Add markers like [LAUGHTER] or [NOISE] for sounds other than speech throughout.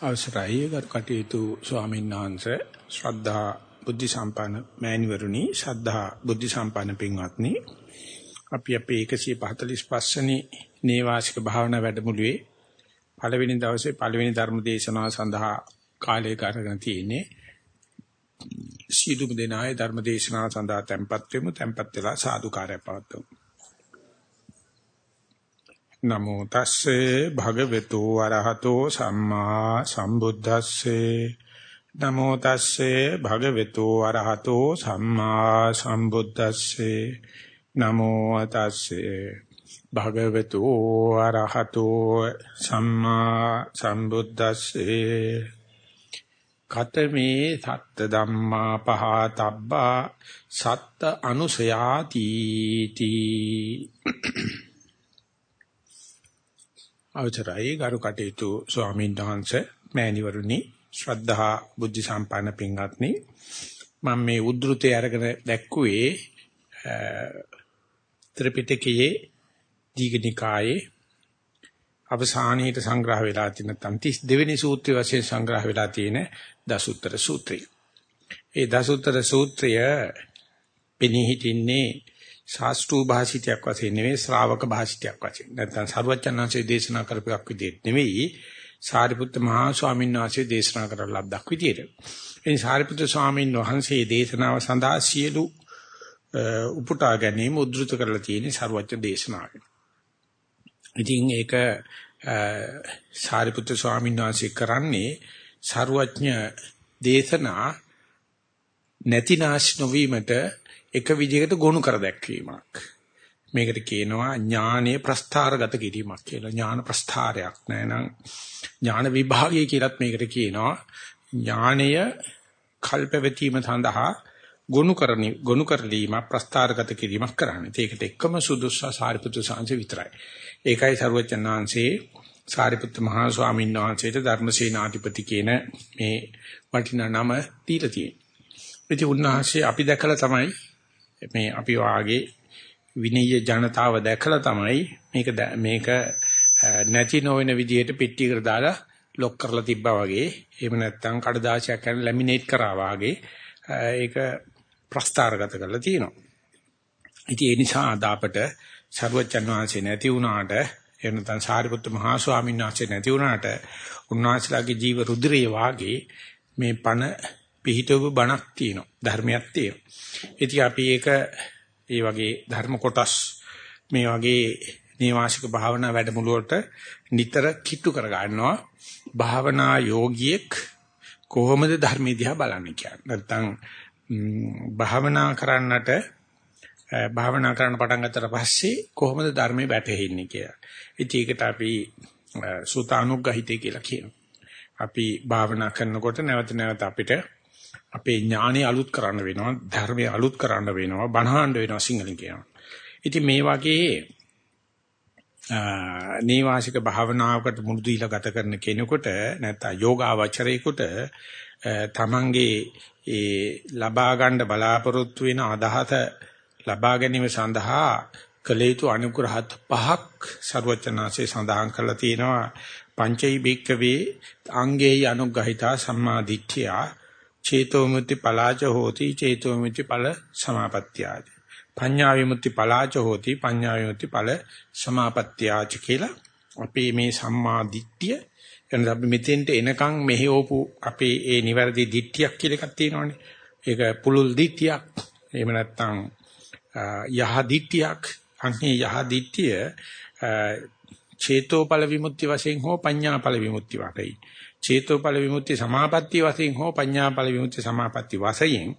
අවසරයි. ගරු කටයුතු ස්වාමීන් වහන්සේ ශ්‍රද්ධා බුද්ධ සම්පන්න මෑණිවරුනි ශ්‍රද්ධා බුද්ධ සම්පන්න පින්වත්නි. අපි අපේ 145 වෙනි නේවාසික භාවනා වැඩමුළුවේ පළවෙනි දවසේ පළවෙනි ධර්ම දේශනාව සඳහා කාලය ගතගෙන තියෙන්නේ. සීදුම දෙනායේ ධර්ම දේශනාව සඳහා tempත් වෙමු tempත් වෙලා සාදුකාරය පවත්වමු. නමෝ තස්සේ භගවතු වරහතෝ සම්මා සම්බුද්දස්සේ. නමෝ තස්සේ භගවතු වරහතෝ සම්මා සම්බුද්දස්සේ. නමෝ තස්සේ භගවතු වරහතෝ සම්මා සම්බුද්දස්සේ. කතමේ සත්ත ධම්මා පහතබ්බා සත්ත අනුසයාති තී අවසරයි ගරු කටයුතු ස්වාමීන් වහන්සේ මෑණිවරුනි ශ්‍රද්ධා බුද්ධ සම්පන්න පින්වත්නි මම මේ උද්ෘතය අරගෙන දැක්කුවේ ත්‍රිපිටකයේ දීඝනිකායේ අවසානයේට සංග්‍රහ වෙලා තියෙන නැත්නම් 32 වෙනි සූත්‍රය වශයෙන් සංග්‍රහ වෙලා තියෙන දසුත්තර සූත්‍රය. ඒ දසුත්තර සූත්‍රය පෙනී හිටින්නේ ශාස්ත්‍රූ භාෂිතයක් වශයෙන් නෙවෙයි ශ්‍රාවක භාෂිතයක් වශයෙන්. නැත්නම් සරුවචනංශයේ දේශනා කරපු එකක් විදිහට නෙවෙයි සාරිපුත්ත මහා ස්වාමීන් වහන්සේ දේශනා කරන ලද්දක් විදිහට. ඒ සාරිපුත්‍ර ස්වාමීන් වහන්සේ දේශනාව සඳහා සියලු උපුටා ගැනීම උද්දෘත කරලා තියෙන සරුවචන දේශනාවයි. ඉතින් ඒක සාරිපුත්‍ර ස්වාමීන් වහන්සේ කරන්නේ සරුවඥ දේශනා නැතිනාශ නොවීමට එක විදිහකට ගොනු කර දැක්වීමක්. මේකට කියනවා ඥානීය ප්‍රස්ථාරගත කිරීමක් කියලා. ඥාන ප්‍රස්ථාරයක් නෑ නම් ඥාන විභාගය කියලත් මේකට කියනවා. ඥානය කල්පවතීම සඳහා ගොනු කරණි ගොනු කරලීම ප්‍රස්ථාරගත කිරීමක් කරන්නේ. ඒකට එකම සුදුස්ස සාරිපුත්‍ර සාංශ විතරයි. ඒකයි සරුවචනාංශේ සාරිපුත්‍ර මහා ස්වාමීන් වහන්සේට ධර්මසේනාධිපති කියන මේ වටිනා නම දීලා තියෙන්නේ. ඉතින් උන්වහන්සේ අපි දැකලා තමයි මේ අපි වාගේ විනීය ජනතාව දැකලා තමයි මේක මේක නැති නොවන විදිහට පෙට්ටියකට දාලා ලොක් කරලා තිබ්බා වගේ එහෙම නැත්නම් කඩදාසියක් කරන් ලැමිනේට් කරා වගේ ඒක ප්‍රස්තාරගත කරලා තියෙනවා. ඉතින් ඒ නිසා අද අපට සරුවචන් වහන්සේ නැති වුණාට එහෙම නැත්නම් සාරිපුත්ත මහා ස්වාමීන් වහන්සේ නැති වුණාට උන්වහන්සේලාගේ ජීව රුධිරයේ වාගේ මේ පණ පිහිටවපු බණක් තියෙනවා ධර්මයක් තියෙනවා. ඉතින් අපි ඒක ඒ වගේ ධර්ම කොටස් මේ වගේ නේවාසික භාවනා වැඩමුළුවට නිතර කිට්ටු කර ගන්නවා. භාවනා යෝගියෙක් කොහොමද ධර්මයේ දිහා බලන්නේ කියන්නේ. නැත්තම් භාවනා කරන්නට භාවනා කරන්න පටන් ගත්තට පස්සේ කොහොමද ධර්මයේ වැටෙන්නේ කියලා. ඉතින් ඒකට අපි සුතානුග්‍රහිතය කියලා කියනවා. අපි භාවනා කරනකොට නැවත නැවත අපිට අපේ ඥානෙ අලුත් කරන්න වෙනවා ධර්මය අලුත් කරන්න වෙනවා බණහඬ වෙනවා සිංහලෙන් කියනවා. ඉතින් මේ වගේ නීවාසික භාවනාවකට මුළු දීලා ගත කරන කෙනෙකුට නැත්නම් යෝගාවචරයේකට තමන්ගේ ඒ ලබා ගන්න බලාපොරොත්තු වෙන අදහස ලබා ගැනීම සඳහා කළ යුතු අනුග්‍රහත් පහක් ਸਰවචනාසේ සඳහන් කරලා තියෙනවා පංචෛ බික්කවේ අංගේයි අනුග්‍රහිතා සම්මා දිට්ඨියා චේතෝ මුත්‍ති පලාච හෝති චේතෝ මුත්‍ති ඵල සමාපත්තියාච. පඤ්ඤා විමුක්ති පලාච හෝති පඤ්ඤා විමුක්ති ඵල සමාපත්තියාච කියලා අපි මේ සම්මා දිට්ඨිය එන අපි මෙතෙන්ට එනකන් මෙහෙවපු අපේ ඒ නිවැරදි දිට්ඨියක් කියලා එකක් තියෙනවානේ. ඒක පුලුල් දිට්ඨියක්. එහෙම නැත්නම් යහ දිට්ඨියක්. අන්නේ යහ දිට්ඨිය චේතෝඵල විමුක්ති වශයෙන් හෝ පඤ්ඤාඵල විමුක්ති වශයෙන් චේතෝඵල විමුක්ති සමාපatti වශයෙන් හෝ පඤ්ඤාඵල විමුක්ති සමාපatti වශයෙන්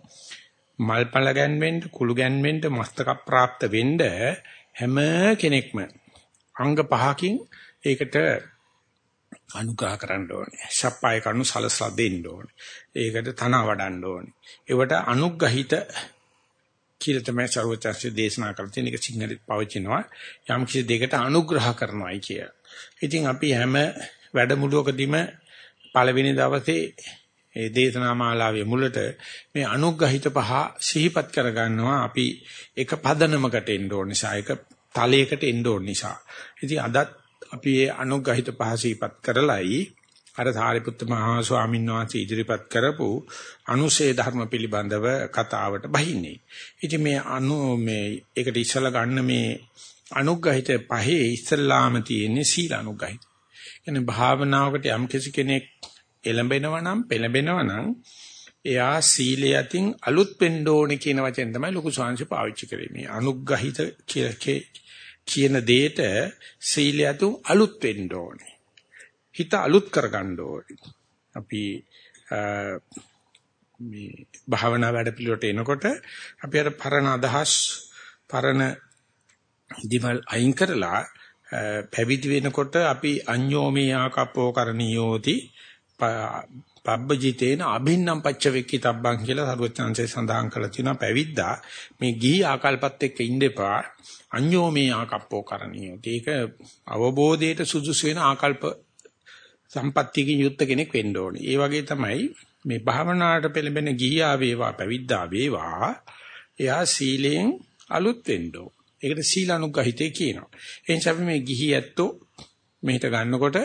මල්පල ගැන්වෙන්න කුළු ගැන්වෙන්න මස්තක ප්‍රාප්ත වෙන්න හැම කෙනෙක්ම අංග පහකින් ඒකට අනුග්‍රහ කරන්න ඕනේ. සප්පාය කරනු සලසලා දෙන්න ඕනේ. ඒකට තන වඩන්න ඕනේ. ඒවට අනුග්‍රහිත කියලා තමයි ਸਰවචර්ය දේශනා කරලා තියෙන එක සිංහලෙත් පවචිනවා. යම් කිසි දෙයකට අනුග්‍රහ කරනවායි කිය. ඉතින් අපි හැම වැඩමුළුවකදීම පළවෙනි දවසේ ඒ දේශනා මාලාවේ මුලට මේ අනුග්‍රහිත පහ සිහිපත් කරගන්නවා අපි එක පදනමකට එන්න ඕන නිසා එක තලයකට එන්න ඕන නිසා. ඉතින් අදත් අපි මේ අනුග්‍රහිත පහ සිහිපත් කරලයි අර සාරිපුත්ත මහා ස්වාමීන් වහන්සේ ඉදිරිපත් කරපු අනුසේ ධර්ම පිළිබඳව කතාවට බහින්නේ. ඉතින් මේ අනු මේ ඒකට ඉස්සලා ගන්න මේ අනුග්‍රහිත පහේ ඉස්සල්ලාම තියෙන්නේ සීල අනුග්‍රහිත. කියන්නේ භාවනාවකට යම් කෙනෙක් එළඹෙනවා නම් පෙළඹෙනවා නම් එයා සීලය අතින් අලුත් වෙන්න ඕනේ කියන වචෙන් තමයි ලොකු ශාංශ පාවිච්චි කරේ. මේ අනුග්‍රහිත කියන දෙයට සීලය අතුන් අලුත් වෙන්න ඕනේ. හිත අලුත් කරගන්න ඕනේ. අපි මේ භාවනා වැඩ පිළිවෙලට එනකොට අපි අර පරණ අදහස් පරණ දිවල් අයින් කරලා පැවිදි වෙනකොට අපි අඤ්ඤෝමේ ආකප්පෝ කරණියෝති පබ්බජිතේන අභින්නම් පච්ච වෙක්කිතබ්බං කියලා සරුවචාන්සේ සඳහන් කරලා තියෙනවා. පැවිද්දා මේ ගිහි ආකල්පත් එක්ක ඉඳපා අඤ්ඤෝමේ ආකප්පෝ කරණියෝති. ඒක අවබෝධයට සුදුසු වෙන ආකල්ප සම්පත්තියකින් යුක්ත කෙනෙක් වෙන්න ඕනේ. ඒ වගේ තමයි මේ භාවනාවට පෙළඹෙන ගිහියා වේවා පැවිද්දා වේවා එයා සීලෙන් අලුත් වෙන්න ඕන. ඒකට සීලානුගහිතේ කියනවා. ඒ නිසා අපි මේ ගිහි ඇත්තෝ මෙහෙට ගන්නකොට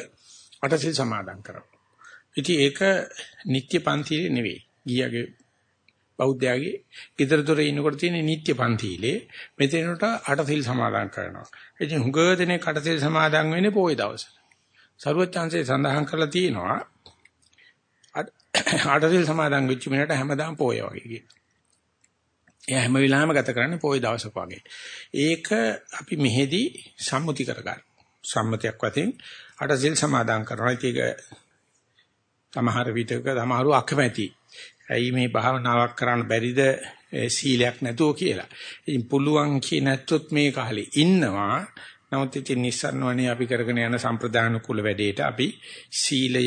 අටසිල් සමාදන් කරනවා. ඉතින් ඒක නිත්‍ය පන්තියේ නෙවෙයි. ගියාගේ බෞද්ධයාගේ ගෙදර දොර ඉන්නකොට තියෙන නිත්‍ය පන්තිලේ මෙතනට අටසිල් සමාදන් කරනවා. ඉතින් හුඟ දෙනේ කටසිල් සමාදන් වෙන්නේ පොයේ දවසේ. සරුවචාන්සේ සඳහන් කරලා තියෙනවා අටසිල් [COUGHS] සමාදන් වෙච්ච මිනිහට හැමදාම පොය වගේ කියලා. එයා හැම වෙලාවෙම ගත කරන්නේ පොයි දවසක වගේ. ඒක අපි මෙහෙදි සම්මුති කරගන්න. සම්මතියක් වශයෙන් අටසිල් සමාදන් කරනවා. ඒක සමහර විටක සමහරව අකමැති. ඇයි මේ භාවනාවක් කරන්න බැරිද සීලයක් නැතුව කියලා. ඉතින් පුළුවන් කිය නැත්තොත් මේ කාලේ ඉන්නවා. නමුත් ඉතින් නිස්සාරණවනේ අපි කරගෙන යන සම්ප්‍රදාන කුල වැඩේට අපි සීලය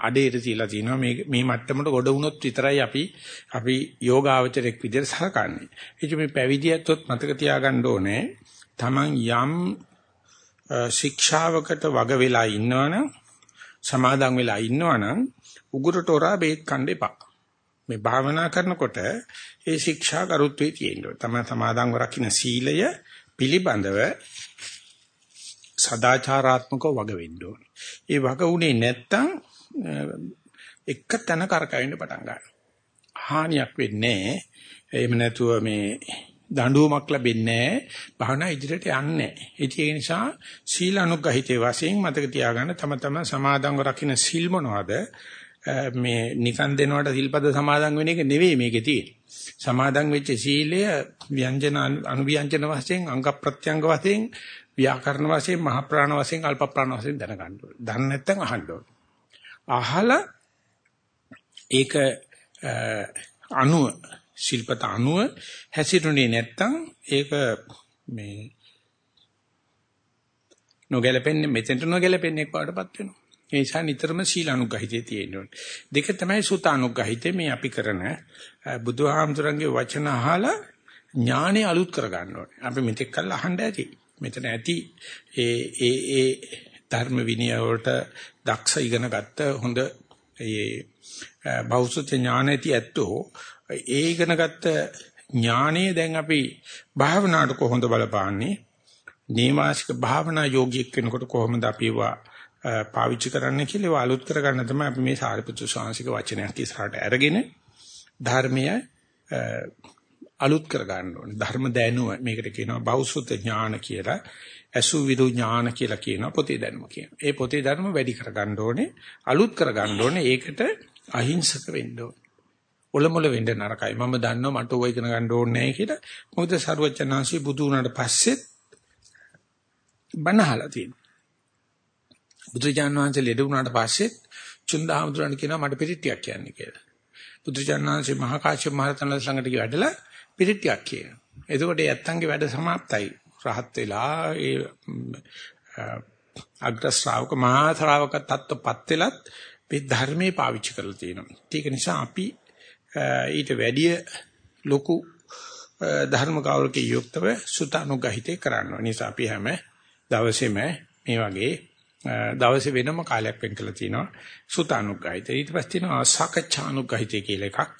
අඩේට තියලා තිනවා මේ මේ මට්ටමට ගොඩ වුණොත් විතරයි අපි අපි යෝගාවචරයක් විදිහට සලකන්නේ. ඉතින් මේ පැවිදියත්ොත් මතක තියාගන්න ඕනේ Taman යම් ශික්ෂාවකට වග වෙලා ඉන්නවනම් සමාදන් වෙලා ඉන්නවනම් උගුරට හොරා බේත් කන්න එපා. මේ භාවනා කරනකොට ඒ ශික්ෂා කරුත්වේ තියෙනවා. තම සමාදන්ව රකින්න සීලය පිළිබඳව සදාචාරාත්මකව වග වෙන්න ඕනේ. ඒ වග උනේ නැත්තම් එක තැන කරකවෙන්න පටන් ගන්නවා. හානියක් වෙන්නේ නැහැ. එහෙම නැතුව මේ දඬුවමක් ලැබෙන්නේ නැහැ. භාවනා ඉදිරියට යන්නේ නැහැ. ඒ නිසා සීල අනුග්‍රහිතේ වශයෙන් මතක තියාගන්න තම තම සමාදන්ව රකින්න සිල් මොනවද? මේ නිකන් දෙනවට සිල්පද සමාදන් වෙන එක නෙවෙයි මේකේ තියෙන්නේ. සමාදන් වෙච්ච සීලය ව්‍යංජන අනුව්‍යංජන වශයෙන් අංග ප්‍රත්‍යංග වශයෙන් ව්‍යාකරණ වශයෙන් මහ ප්‍රාණ වශයෙන් අල්ප ප්‍රාණ වශයෙන් දැනගන්න ඕනේ. දන්නේ නැත්නම් අහන්න ඕනේ. අහලා ඒක අණුව ශිල්පත අණුව හැසිරුනේ නැත්නම් ඒක මේ නොගැලපෙන්නේ මෙතෙන්ට නොගැලපෙන්නේ පාඩපත් වෙනවා. ඒ නිසා නිතරම සීල අනුගහිතේ තියෙන්න ඕනේ. දෙක තමයි සුත අනුගහිතේ මේ අපි කරන බුදුහාමුදුරන්ගේ වචන අහලා ඥානෙ අලුත් කරගන්න ඕනේ. අපි මෙතෙක් කල් අහන්න ඇති. මෙතන ඇති ඒ ඒ ඒ ධර්ම විනය වලට දක්ෂ ඉගෙන ගත්ත හොඳ ඒ බෞද්ධ ඥාන ඇති ඇත්තෝ. ඒ ඉගෙන ගත්ත ඥානය දැන් අපි භාවනාවට කොහොමද බලපාන්නේ? නේවාසික භාවනා යෝගියෙක් වෙනකොට කොහොමද අපි ඒවා පාවිච්චි කරන්න කියලා ඒවා අලුත් කරගන්න තමයි අපි මේ සාරිපුත්‍ර ශාන්සික වචනයක් ඉස්සරහට අරගෙන ධර්මය අලුත් කර ගන්න ඕනේ. ධර්ම දැනුම මේකට කියනවා බෞසුත ඥාන කියලා. අසු විදු ඥාන කියලා කියනවා පොතේ දැනුම කියනවා. ඒ පොතේ දැනුම වැඩි කර ගන්න ඕනේ. අලුත් කර ගන්න ඕනේ. ඒකට අහිංසක වෙන්න ඕනේ. ඔලමුල වෙන්න නරකයි. මම දන්නවා මට ඕක ඉගෙන ගන්න ඕනේ නැහැ කියලා. මොකද සරුවචනාංශي බුදු වුණාට පස්සෙත් බනහලා තියෙනවා. බුදුජාන විශ්වංශ ලෙඩ වුණාට පස්සෙත් චුන්දහමතුරන් කියනවා මට පිටිටියක් කියන්න කියලා. බුදුජාන විශ්වංශ මහා කාශ්‍යප මහ රහතන් ළඟට ගිහ වැඩලා පිරිටියක් කියනවා. එතකොට ඒ ඇත්තන්ගේ වැඩ સમાප්තයි. රහත් වෙලා ඒ අග්‍ර ශ්‍රාවක මහා ශ්‍රාවක තත්ත්වපත් වෙලත් මේ ධර්මයේ පාවිච්චි කරලා තියෙනවා. ඒක නිසා අපි ඊට වැඩිය ලොකු ධර්ම කවුලක යුක්තව සුතානුගහිතේ කරනවා. නිසා අපි හැම දවසෙම මේ වගේ දවසේ වෙනම කාලයක් වෙන් කරලා තිනවා සුතානුගහිතේ. ඊට පස්සේ තියෙනවා සාකච්ඡානුගහිතේ කියලා එකක්.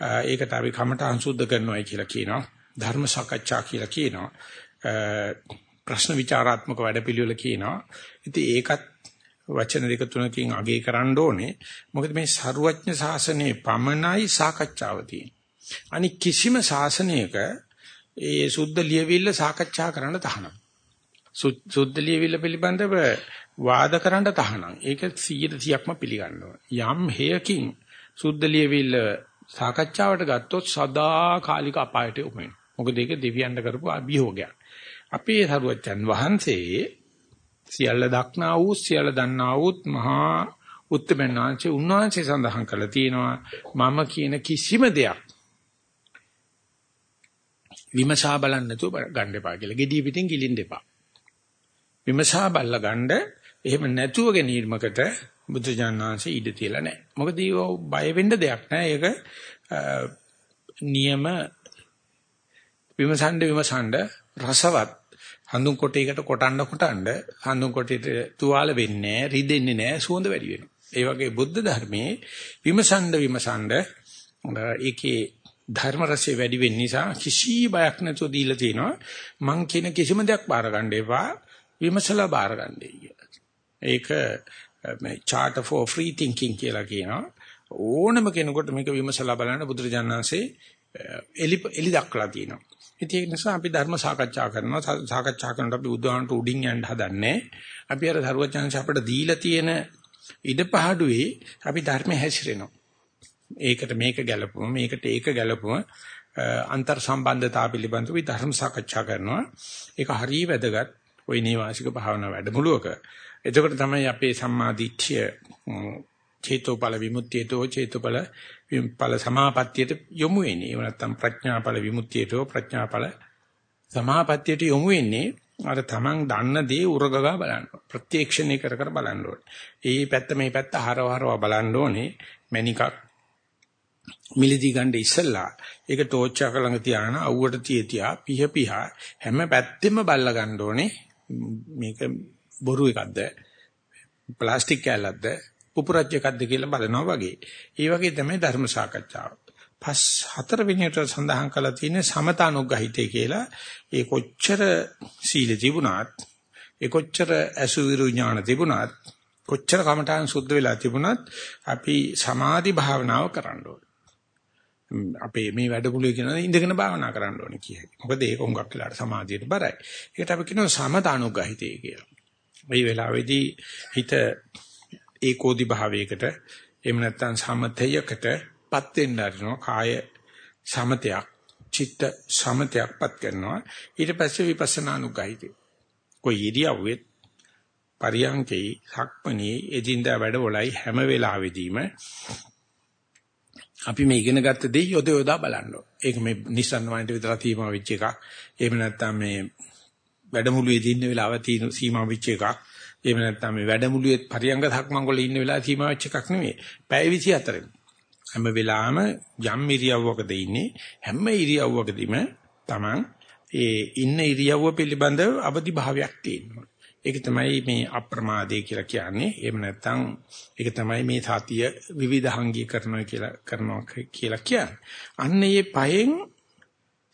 ඒකට අපි කමඨං සුද්ධ කරනවායි කියලා කියනවා. ධර්ම සාකච්ඡා කියලා කියනවා. ප්‍රශ්න විචාරාත්මක වැඩපිළිවෙල කියනවා. ඉතින් ඒකත් වචන දෙක තුනකින් අගේ කරන්න ඕනේ. මොකද මේ ਸਰුවඥ ශාසනයේ පමණයි සාකච්ඡාව තියෙන්නේ. අනික කිසිම ශාසනයක ඒ සුද්ධ ලියවිල්ල සාකච්ඡා කරන්න තහනම්. සුද්ධ ලියවිල්ල පිළිබඳව වාද කරන්න තහනම්. ඒක 100%ක්ම පිළිගන්නවා. යම් හේයකින් සුද්ධ ලියවිල්ල සාකච්ඡාවට ගත්තොත් සදා කාලික අපායට යොමු වෙනවා. මොකද ඒක දෙවියන්ට කරපු අභියෝගයක්. අපේ සරුවච්චන් වහන්සේ සියල්ල දක්නා වූ සියල්ල දන්නා වූත් මහා උත්තමනාංශේ උන්වහන්සේ සඳහන් කළා තියෙනවා මම කියන කිසිම දෙයක් විමසා බලන්න නැතුව ගන්න එපා කියලා. gediy පිටින් ගිලින්න එපා. විමසා බලලා ගන්න එහෙම නැතුව ගැනීමකට බුදුජානනාංශය ඉඩ තියලා නැහැ. මොකද ඒක බය වෙන්න දෙයක් නැහැ. ඒක නියම විමසන්න විමසන්න රසවත් හඳුන් කොටයකට කොටන්න කොටන්න හඳුන් කොටයට තුවාල වෙන්නේ නැහැ, රිදෙන්නේ නැහැ, සුවඳ වැඩි වෙනවා. ඒ වගේ බුද්ධ ධර්මයේ විමසන්න විමසන්න ඒකේ ධර්ම රසය වැඩි වෙන්න නිසා කිසි බයක් නැතුව දීලා තිනවා මං කියන කිසිම දෙයක් බාර ගන්න එපා විමසලා බාර ගන්නයි කියලා. ඒක මේ charter for free thinking කියලා කියනවා. ඕනම කෙනෙකුට මේක විමසලා බලන්න බුදුරජාණන්සේ එලි එලි දක්වලා තියෙනවා. ඉතින් ඒ නිසා අපි ධර්ම සාකච්ඡා කරනවා. සාකච්ඡා කරනකොට අපි බුදුහාමට උඩින් යන්න හදන්නේ. අපි අර සරුවචාන්සේ අපිට දීලා තියෙන ඉඩපහඩුවේ අපි ධර්ම හැසිරෙනවා. ඒකට මේක ගැලපුම මේකට ඒක ගැලපුම අන්තර් සම්බන්ධතාව පිළිබඳව ධර්ම සාකච්ඡා කරනවා. ඒක හරිය වැදගත්. ওই නේවාසික භාවනා වැඩමුළුවක. එතකොට තමයි අපේ සම්මාදිට්ඨිය චේතෝපල විමුක්තියතෝ චේතෝපල විපල සමාපත්තියට යොමු වෙන්නේ. ඒ නැත්තම් ප්‍රඥාපල විමුක්තියතෝ ප්‍රඥාපල සමාපත්තියට යොමු වෙන්නේ අර තමන් දන්න දේ උරගගා බලන්න. ප්‍රත්‍යක්ෂණය කර කර බලන්න ඕනේ. ඒ පැත්ත මේ පැත්ත හරව හරව බලන්න ඕනේ. මණිකක් මිලදී ගන්න ඉස්සෙල්ලා ඒක ටෝච් එක ළඟ තියාන අවුවට තියතියා පිහ පිහ හැම පැත්තෙම බල්ලා ගන්න ඕනේ මේක බොරු එකක්ද ප්ලාස්ටික් කෑල්ලක්ද පුපුරච්ච එකක්ද කියලා බලනවා වගේ. ඒ වගේ තමයි ධර්ම සාකච්ඡාව. පස් හතර වෙනියට සඳහන් කරලා තියෙන සමතානුග්‍රහිතය කියලා ඒ කොච්චර සීල තිබුණත් ඒ කොච්චර අසුවිරු ඥාන තිබුණත් කොච්චර කමඨාන් සුද්ධ වෙලා තිබුණත් අපි සමාධි භාවනාව කරන්න ඕනේ. අපේ මේ වැඩමුළුවේ කියනවා ඉඳගෙන භාවනා කරන්න ඕනේ කියයි. මොකද ඒක හුඟක් වෙලාට සමාධියට බරයි. ඒකට අපි කියනවා සමතානුග්‍රහිතය කියලා. මේ වෙලාවේදී හිත ඒකෝදි භාවයකට එහෙම නැත්නම් සමතයකටපත් වෙන්න හරිනවා. කාය සමතයක්, චිත්ත සමතයක්පත් කරනවා. ඊට පස්සේ විපස්සනානුග්‍රහිතය. કોઈ ඉරියව්වෙත් පරියංකේ සක්මණේ එදින්දා වැඩවලයි හැම වෙලාවෙදීම අපි මේ ඉගෙන ගත්ත දේ යොද යොදා බලන්න ඒක මේ නිස්සන්න වයින්ට විතර තීමා වෙච්ච එකක්. එහෙම නැත්නම් මේ වැඩමුළුවේදී ඉන්න වෙලාව තියෙන සීමා වෙච්ච එකක්. එහෙම නැත්නම් මේ වැඩමුළුවේ පරියංග ධක්මංග වල ඉන්න වෙලාව සීමා වෙච්ච එකක් නෙමෙයි. පැය 24 හැම වෙලාවෙම යම් ඉරියව්වකද ඉන්නේ හැම ඉරියව්වකදීම Taman ඒ ඉන්න ඉරියව්ව පිළිබඳව අවදි භාවයක් තියෙනවා. ඒක තමයි මේ අප්‍රමාදේ කියලා කියන්නේ. එහෙම නැත්නම් ඒක තමයි මේ සතිය විවිධාංගීකරණය කියලා කරනවා කියලා කියන්නේ. අන්න මේ පහෙන්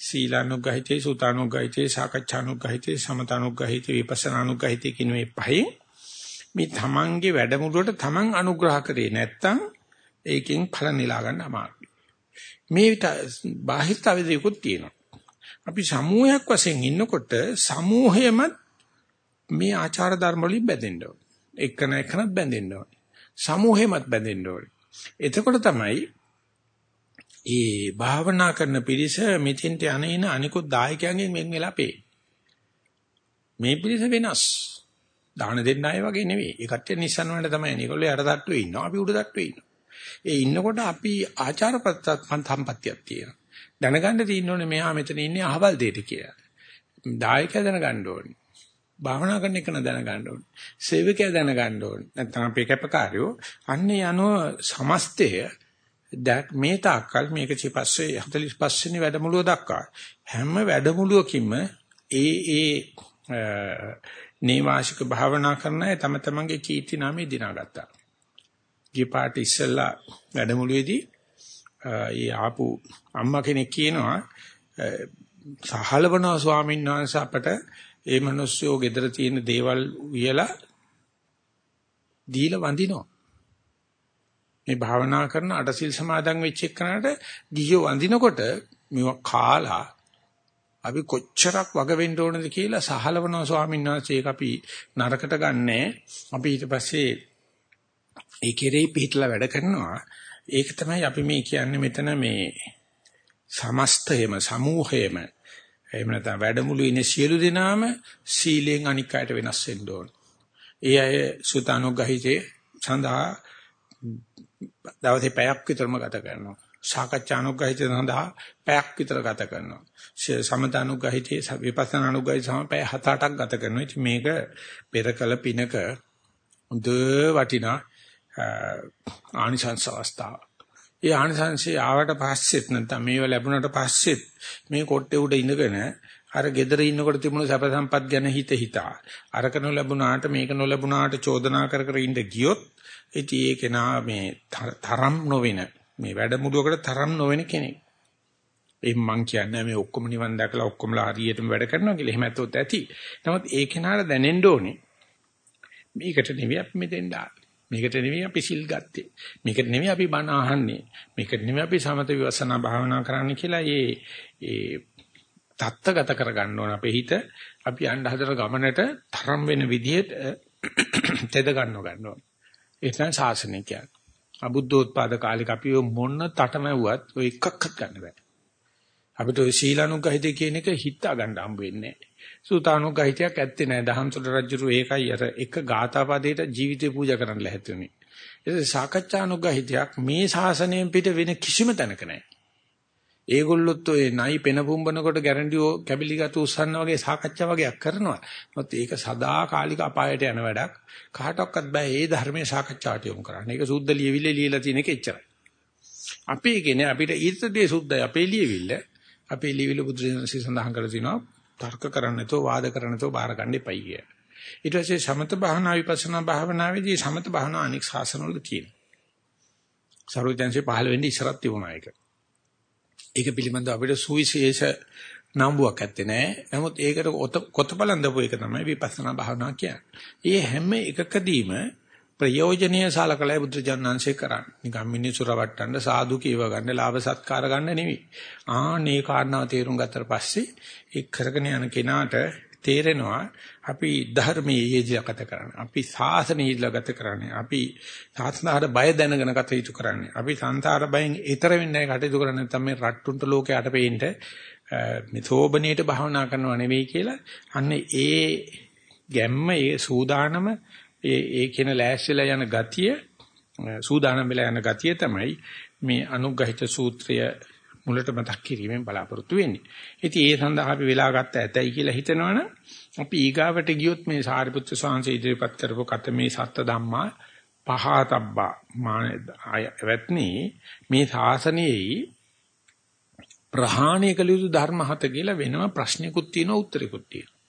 සීලානුගහිතේ සුතානුගහිතේ සාකච්ඡානුගහිතේ සමතානුගහිතේ විපස්සනානුගහිතේ කියන මේ පහෙන් මේ තමන්ගේ වැඩමුළුවට තමන් අනුග්‍රහ කරේ නැත්නම් ඒකෙන් ඵල නෙලා ගන්න අමාරුයි. මේ බාහිරතාවයකුත් තියෙනවා. අපි සමූහයක් වශයෙන් ඉන්නකොට සමූහයමත් මේ ආචාර ධර්ම වලින් බැඳෙන්න ඕනේ. එක්කන එක්කනත් බැඳෙන්න ඕනේ. සමූහෙමත් බැඳෙන්න ඕනේ. එතකොට තමයි ඒ භාවනා කරන පිරිස මෙතෙන්ට යන අනිකුත් දායකයන්ගෙන් වෙන් වෙලා පේ. මේ පිරිස වෙනස්. දාන දෙන්න අය වගේ නෙවෙයි. ඒ කට්ටිය නිස්සන් වලට තමයි. ඒගොල්ලෝ යට තට්ටුවේ ඉන්නවා. අපි උඩ තට්ටුවේ ඉන්නවා. ඒ ඉන්නකොට අපි ආචාර සම්පත්තියක් තියෙනවා. දැනගන්න තියෙන්නේ මෙහා මෙතන ඉන්නේ අහවල් දෙයට කියලා. දායකයා දැනගන්න ඕනේ. භාවනා කරන එක දැනගන්න ඕනේ. සේවකයා දැනගන්න ඕනේ. නැත්නම් අපේ කැපකාරයෝ අන්නේ යනෝ සමස්තය මේ තාක්කල් මේක චිපස්සේ 45 වෙනි වැඩමුළුව දක්වා හැම වැඩමුළුවකින්ම ඒ ඒ නේවාසික භාවනා කරන අය තම තමන්ගේ කීර්ති නාමය දිනාගත්තා. ගිපාට ඉස්සෙල්ලා වැඩමුළුවේදී ඒ ආපු අම්මා කෙනෙක් කියනවා සහලවනවා ස්වාමීන් වහන්සේ අපට ඒ මිනිස්සුયો gedara තියෙන දේවල් වියලා දීලා වඳිනවා. මේ භාවනා කරන අටසිල් සමාදන් වෙච්ච එකනට ගිහියෝ වඳිනකොට මේවා කාලා අපි කොච්චරක් වග වෙන්න ඕනද කියලා සහලවනවා ස්වාමීන් වහන්සේ ඒක අපි නරකට ගන්නෑ. අපි ඊට පස්සේ ඒ කෙරෙහි පිටලා වැඩ කරනවා. ඒක තමයි අපි මේ කියන්නේ මෙතන මේ සමස්තයම සමූහයම එහෙම නැත්නම් වැඩමුළු ඉන්නේ සියලු දෙනාම සීලෙන් අනික් අයට වෙනස් වෙන්න ඕන. ඒ අය සුතානුග්‍රහිතේ සඳහා දවසේ පැයක් විතරම ගත කරනවා. සාකච්ඡානුග්‍රහිතේ සඳහා පැයක් විතර ගත කරනවා. සමතානුග්‍රහිතේ විපස්සනානුග්‍රහිතේ සම පැය 7-8ක් ගත කරනවා. ඉතින් මේක පෙරකල පිනක හොඳ වටිනා ආනිසංස අවස්ථාව. ඒ ආනිසංසය ආවට පස්සෙත් නැත්නම් මේව ලැබුණට පස්සෙත් මේ කොට්ටේ උඩ ඉඳගෙන අර gedare ඉන්නකොට තිබුණු සැප සම්පත් ගැන හිත හිතා අරක නොලැබුණාට මේක නොලැබුණාට චෝදනා කර කර ඉඳ ගියොත් ඉතින් ඒක නා මේ තරම් නොවෙන මේ වැඩමුළුවකට තරම් නොවෙන කෙනෙක්. ඒ මං කියන්නේ මේ ඔක්කොම නිවන් දැකලා ඔක්කොමලා හරියටම වැඩ කරනවා කියලා එහෙම ඇත්තොත් ඇති. නමුත් ඒ කෙනාට දැනෙන්න ඕනේ මේකට නෙවෙයි අපි මෙතෙන් ආවේ. මේකට නෙවෙයි අපි සිල් ගත්තේ. මේකට නෙවෙයි අපි බණ අහන්නේ. මේකට නෙවෙයි අපි සමත විවසනා භාවනා කරන්න කියලා ඒ ඒ தත්තගත කරගන්න ඕන අපේ හිත. අපි යන්න හදන ගමනට තරම් වෙන විදිහට තෙද ගන්නව ගන්න ඕන. ඒ තමයි ශාසනය කියන්නේ. අබුද්ධෝත්පාද කාලෙක අපි මොන තටමැව්වත් ඔය එකක්වත් ගන්න බෑ. අපිට ඔය ශීලානුගහිතේ කියන එක හිතා ගන්න හම්බ වෙන්නේ නැහැ. සූතානුග්‍රහිතයක් ඇත්තේ නැහැ. දහම්සොඩ රජුරු ඒකයි අර එක ගාථාපදයට ජීවිතේ පූජා කරන්න ලැහැත්තුනේ. ඒ සාකච්ඡානුග්‍රහිතයක් මේ ශාසනයෙන් පිට වෙන කිසිම තැනක නැහැ. ඒගොල්ලොත් ඔය නයි පෙන පුම්බනකොට ගැරන්ඩියෝ කැබිලිගත උස්සන්න වගේ සාකච්ඡා වගේක් කරනවා. මොකද ඒක සදාකාලික අපායට යන වැඩක්. කාටවත් බෑ මේ ධර්මයේ සාකච්ඡාට යොමු කරන්න. ඒක සුද්ධ ලියවිල්ල ලියලා තියෙන එක එච්චරයි. අපි කියන්නේ අපිට ඊටදී සුද්ධයි අපේ ලියවිල්ල. අපේ ලියවිල්ල බුදුරජාණන්සේ සඳහන් කරලා තිනවා තර්ක කරන්න නැතුව වාද කරන්න නැතුව බාර ගන්න එපයි කිය. ඊට පස්සේ සමත භාවනා විපස්සනා භාවනාවේදී සමත භාවනා අනෙක් ශාසනවල තියෙනවා. සරුවචන්සේ පහළ වෙන්නේ ඉස්සරත් තිබුණා ඒක. ඒක පිළිබඳව අපිට සුවිශේෂ නම්බුවක් ඇත්තේ නෑ. නමුත් ඒකට කොතපලන් දපු එක තමයි විපස්සනා භාවනා කියන්නේ. ඒ හැම එකකදීම ප්‍රයෝජනීය සලකලා බුදුජානනාංශේ කරන්නේ. නිකම් මිනිස්සු රවට්ටන්න සාදු කියව ගන්න ලාභ සත්කාර ගන්න නෙවෙයි. ආනේ කාරණාව තේරුම් ගත්තට පස්සේ ඒ කරගෙන යන කෙනාට තේරෙනවා අපි ධර්මයේ යෙදලා ගත කරන්නේ. අපි සාසනයේ යෙදලා ගත කරන්නේ. අපි සාසනාට බය දැනගෙන ගත යුතු කරන්නේ. අපි සංසාර බයෙන් ඈතර වෙන්නේ කටයුතු කරන්නේ නැත්නම් මේ රට්ටුන්ට ලෝකයට පෙයින්ට මේ සෝබනීයට භාවනා කරනව නෙවෙයි කියලා අන්න ඒ ගැම්ම ඒ සූදානම ඒ ඒ කියන ලෑස්තිලා යන ගතිය සූදානම් වෙලා යන ගතිය තමයි මේ අනුග්‍රහිත සූත්‍රය මුලට මතක් කිරීමෙන් බලාපොරොත්තු වෙන්නේ. ඉතින් ඒ සඳහා අපි වෙලා ගත්ත ඇතයි කියලා හිතනවනම් අපි ඊගාවට ගියොත් මේ සාරිපුත්‍ර ස්වාමීන් ඉදිරිපත් කරපු කත මේ සත්‍ය ධම්මා පහතබ්බා මානෙවත්නි මේ ශාසනයේ ප්‍රහාණය කළ යුතු ධර්ම හත කියලා වෙනම ප්‍රශ්නකුත් තියෙනවා උත්තරකුත් තියෙනවා.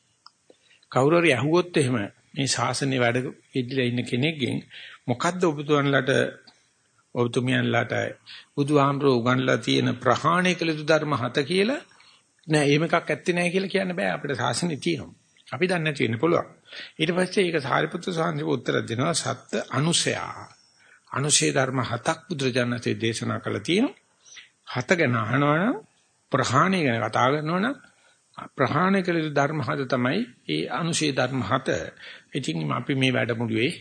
කවුරු හරි අහුවොත් එහෙම මේ ශාසනය වැඩ ඉදිරියේ ඉන්න කෙනෙක්ගෙන් මොකද්ද ඔබතුමන්ලට ඔබතුමියන්ලට බුදුහාමරෝ උගන්ලා තියෙන ප්‍රහාණය කළ යුතු ධර්ම හත කියලා නෑ එහෙම එකක් ඇත්තේ නෑ කියලා කියන්න බෑ අපිට ශාසනය තියෙනවා. අපි දන්නේ නැති වෙන්න පුළුවන්. ඊට පස්සේ ඒක සාරිපුත්‍ර සාන්තිප උත්තර දෙනවා සත්‍ය අනුසය. අනුශේ ධර්ම හතක් බුදුරජාණන්සේ දේශනා කළා තියෙනවා. හත ගැන අහනවනම් ප්‍රහාණය ගැන කතා කරනවනම් ප්‍රහාණය කළ යුතු ධර්ම හත තමයි ඒ අනුශේ ධර්ම හත. ඉතින් අපි මේ වැඩමුළුවේ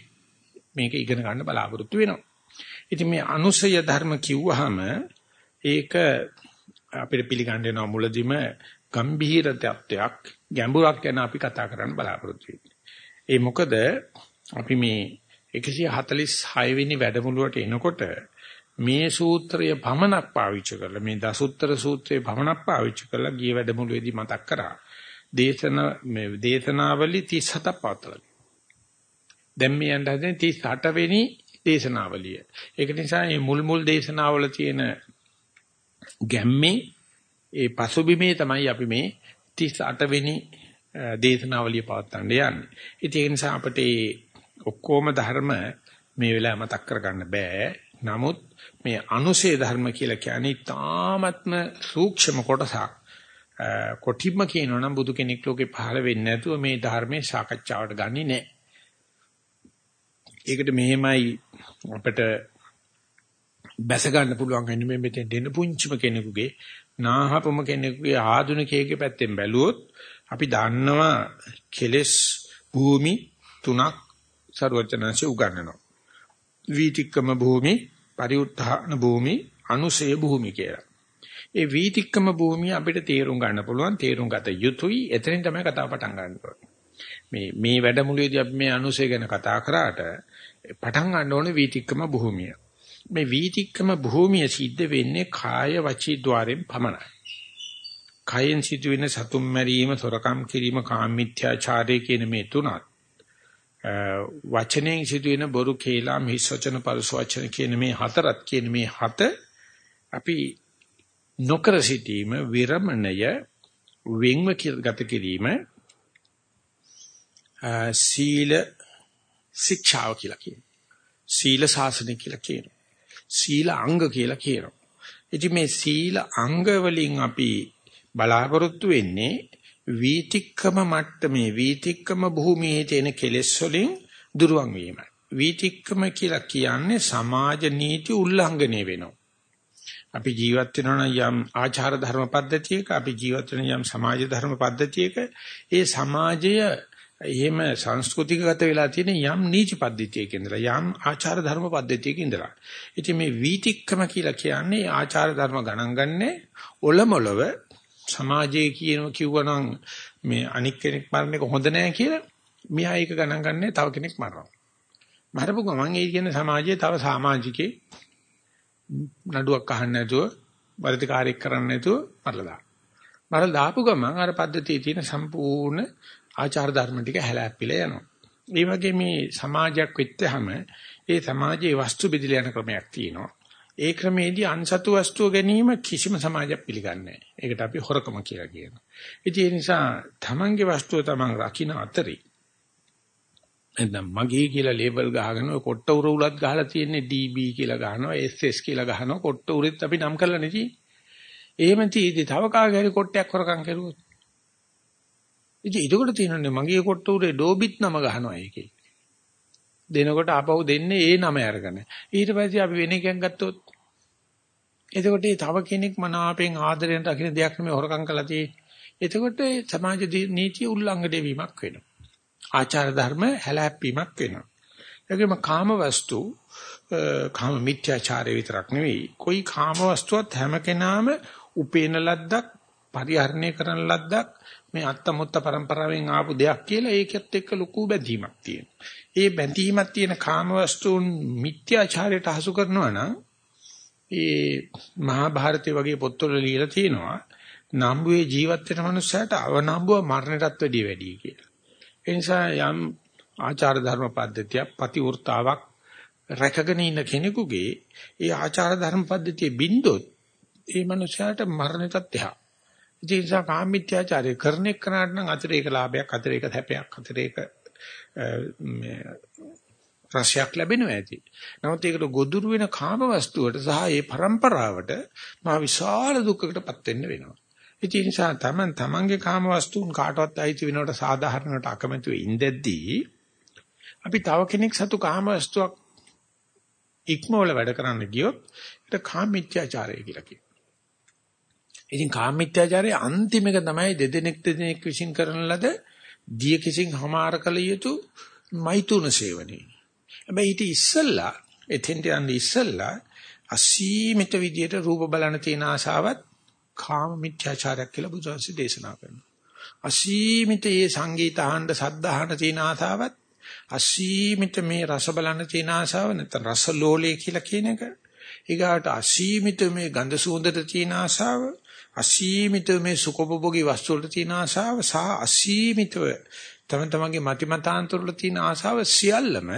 මේක ඉගෙන ගන්න බලාපොරොත්තු වෙනවා. ඉතින් මේ අනුශය ධර්ම කිව්වහම ඒක අපිට පිළිගන්න වෙනවා මුලදිම ගම්භීර තත්ත්වයක් ගැඹුරක් ගැන අපි කතා කරන්න බලාපොරොත්තු ඒ මොකද අපි මේ 146 වෙනි වැඩමුළුවට එනකොට මේ සූත්‍රය පමණක් පාවිච්චි කරලා මේ දසුත්තර සූත්‍රය පමණක් පාවිච්චි කරලා ගිය වැඩමුළුවේදී මතක් කරා. දේශන මේ දේශනාවලි 37ක් පවත්වලා. දැන් මේ යන්න හදන්නේ 38 වෙනි දේශනාවලිය. ඒක නිසා මේ මුල් මුල් දේශනාවල තියෙන ගැම්මේ ඒ පසුබිමේ තමයි අපි මේ 38 වෙනි දේශනාවලිය පවත්වන්න යන්නේ. ඉතින් ඒ නිසා අපිට ඔක්කොම ධර්ම මේ වෙලාව මතක් කරගන්න බෑ. නමුත් මේ අනුශේ ධර්ම කියලා කියන්නේ තාමත්ම සූක්ෂම කොටසක්. කොටිම්ම කියනවනම් බුදු කෙනෙක් ලෝකේ පහළ වෙන්නේ නැතුව මේ ධර්මයේ සාකච්ඡාවට ගන්නේ නැහැ. ඒකට මෙහෙමයි අපිට බැස ගන්න පුළුවන් වෙන්නේ මේ මෙතෙන් දෙන්න පුංචිම කෙනෙකුගේ නාහපම කෙනෙකුගේ ආධුනිකයෙක්ගේ පැත්තෙන් බැලුවොත් අපි දන්නවා කෙලස් භූමි තුනක් ਸਰවචනanse උගන්වනවා. වීතික්කම භූමි, පරිඋත්ථාන භූමි, අනුසය භූමි කියලා. ඒ වීතික්කම භූමිය අපිට තේරුම් ගන්න පුළුවන් තේරුම් ගත යුතුයි. එතනින් තමයි කතාව පටන් ගන්න මේ මේ වැඩමුළුවේදී අපි මේ අනුසය ගැන කතා කරාට පටන් ගන්න ඕනේ වීතික්කම භූමිය. මේ වීතික්කම භූමිය සිද්ධ වෙන්නේ කාය වචී ద్వාරයෙන් පමණයි. කයෙන් සිදුවෙන සතුම් මැරීම, සොරකම් කිරීම, කාමීත්‍යාචාරය කියන මේ තුනත් වචනෙන් සිදුවෙන බොරු කේලා මිහිස් වචන පරස වචන කියන මේ හතරත් කියන මේ හත අපි නොකර සිටීම විරමණය වෙන්ව ගත කිරීම සීල ශික්ෂාව කියලා කියනවා. සීල ශාසනය කියලා කියනවා. සීල අංග කියලා කියනවා. ඉතින් මේ සීල අංග වලින් අපි බලාපොරොත්තු වෙන්නේ වීතික්කම මට්ටමේ වීතික්කම භූමියේ තියෙන කෙලෙස් වලින් දුරවන් වීම. වීතික්කම කියලා කියන්නේ සමාජ නීති උල්ලංඝනය වෙනවා. අපි ජීවත් වෙනවා යම් ආචාර ධර්ම පද්ධතියක අපි ජීවත් වෙන යම් සමාජ ධර්ම පද්ධතියක ඒ සමාජය එහෙම සංස්කෘතිකගත වෙලා තියෙන යම් නීති පද්ධතියක ඉඳලා යම් ආචාර ධර්ම පද්ධතියක ඉඳලා. ඉතින් මේ වීතික්කම කියලා කියන්නේ ආචාර ධර්ම ගණන් ගන්නේ ඔලොමලව සමාජයේ කියන කිව්වනම් මේ අනික් කෙනෙක් මරන එක හොඳ නෑ කියලා මෙහා ඒක ගණන් ගන්නෑ තව කෙනෙක් මරනවා. මරපු ගමන් ඒ කියන්නේ සමාජයේ තව සමාජිකේ නඩුවක් අහන්න නැතුව වරදිකාරයක් කරන්න නැතුව මරලා දානවා. මරලා දාපු ගමන් අර පද්ධතියේ තියෙන සම්පූර්ණ ආචාර ධර්ම ටික හැලැප්පිලා යනවා. ඒ වගේ මේ සමාජයක් වෙච්චහම ඒ සමාජයේ වස්තු බෙදලා යන ක්‍රමයක් තියෙනවා. ඒ ක්‍රමේදී අන්සතු වස්තුව ගැනීම කිසිම සමාජයක් පිළිගන්නේ නැහැ. ඒකට අපි හොරකම කියලා කියනවා. ඉතින් ඒ නිසා තමන්ගේ වස්තුව තමන් රකින්න අතරේ එතන මගේ කියලා ලේබල් ගහගෙන ඔය කොට්ට උර උලත් ගහලා තියෙන්නේ DB කියලා ගහනවා SS කියලා ගහනවා කොට්ට උරෙත් අපි නම් කරලා නැති. එහෙම තීදී තව කාගේ හරි කොට්ටයක් හොරකම් කරුවොත්. ඉතින් ඒකට තියෙනනේ මගේ කොට්ට උරේ ඩෝබිත් නම ගහනවා ඒකේ. දෙනකොට ආපහු දෙන්නේ ඒ නම අරගෙන. ඊට පස්සේ අපි වෙන එකක් ගත්තොත් එතකොට තව කෙනෙක් මනාපෙන් ආදරෙන් රකින්න දෙයක් නෙමෙයි හොරකම් කළා තියෙන්නේ. එතකොට සමාජ නීතිය උල්ලංඝනය වීමක් වෙනවා. ආචාර ධර්ම හැලහැප්පීමක් වෙනවා. ඒකම කාම වස්තු කාම මිත්‍යාචාරය විතරක් නෙවෙයි. કોઈ කාම වස්තුවත් හැම කෙනාම උපේන ලද්දක්, පරිහරණය කරන ලද්දක්, මේ අත්තමුත්ත પરම්පරාවෙන් ආපු දෙයක් කියලා ඒකත් එක්ක ලොකු බැඳීමක් තියෙනවා. ඒ බැඳීමක් තියෙන කාම වස්තුන් මිත්‍යාචාරයට හසු කරනවා නම් ඒ මහා භාරතයේ වගේ පොත්වල ලියලා තියෙනවා නම්බුවේ ජීවත් වෙන මනුස්සයට අවනම්බුව මරණයටත් වැඩිය වැඩි කියලා. ඒ නිසා යම් ආචාර ධර්ම පද්ධතිය ප්‍රතිවෘතාවක් රැකගෙන ඉන්න කෙනෙකුගේ ඒ ආචාර ධර්ම පද්ධතිය බින්දොත් ඒ මනුස්සයාට මරණයටත් එහා. ඒ නිසා කාමීත්‍යාචාරය කරන එක්කනට නම් අතිරේක ලාභයක් අතිරේක හැපයක් අතිරේක මේ රසයක් ලැබෙනවා ඇති. නමුත් ඒකට ගොදුරු වෙන කාම වස්තුවට සහ ඒ પરම්පරාවට මා විශාල දුකකටපත් වෙන්න වෙනවා. ඒ නිසා තමන් තමන්ගේ කාම වස්තුන් කාටවත් අයිති වෙනවට සාධාරණවට අකමැතිව ඉඳද්දී අපි තව කෙනෙක් සතු කාම වස්තුවක් ඉක්මවල වැඩ කරන්න ගියොත් ඒක කාමීත්‍යාචාරය කියලා කියනවා. ඉතින් කාමීත්‍යාචාරයේ අන්තිම එක තමයි දෙදෙනෙක් දෙදෙනෙක් විශ්ින් කරන ලද දිය කිසිං හමාර කළ යුතු මෛතුන සේවනයේ. හැබැයි ඊට ඉස්සෙල්ලා එතෙන්ට යන්නේ ඉස්සෙල්ලා අසීමිත විදියට රූප බලන තියෙන ආශාවත් කාම මිත්‍යාචාරයක් කියලා බුදුන්සේ දේශනා කරනවා. අසීමිත මේ සංගීත අහන්න සද්ද අහන්න තියෙන ආශාවත් අසීමිත මේ රස බලන තියෙන ආශාව නැත්නම් රස ලෝලේ කියලා කියන එක. ඊගාට අසීමිත මේ ගන්ධ සුවඳට තියෙන ආශාව අසීමිත මේ සුඛෝපභෝගී වස්තු වලට තියෙන ආශාව සහ අසීමිතව තම තමන්ගේ මතිමතාන්තර වල තියෙන ආශාව සියල්ලම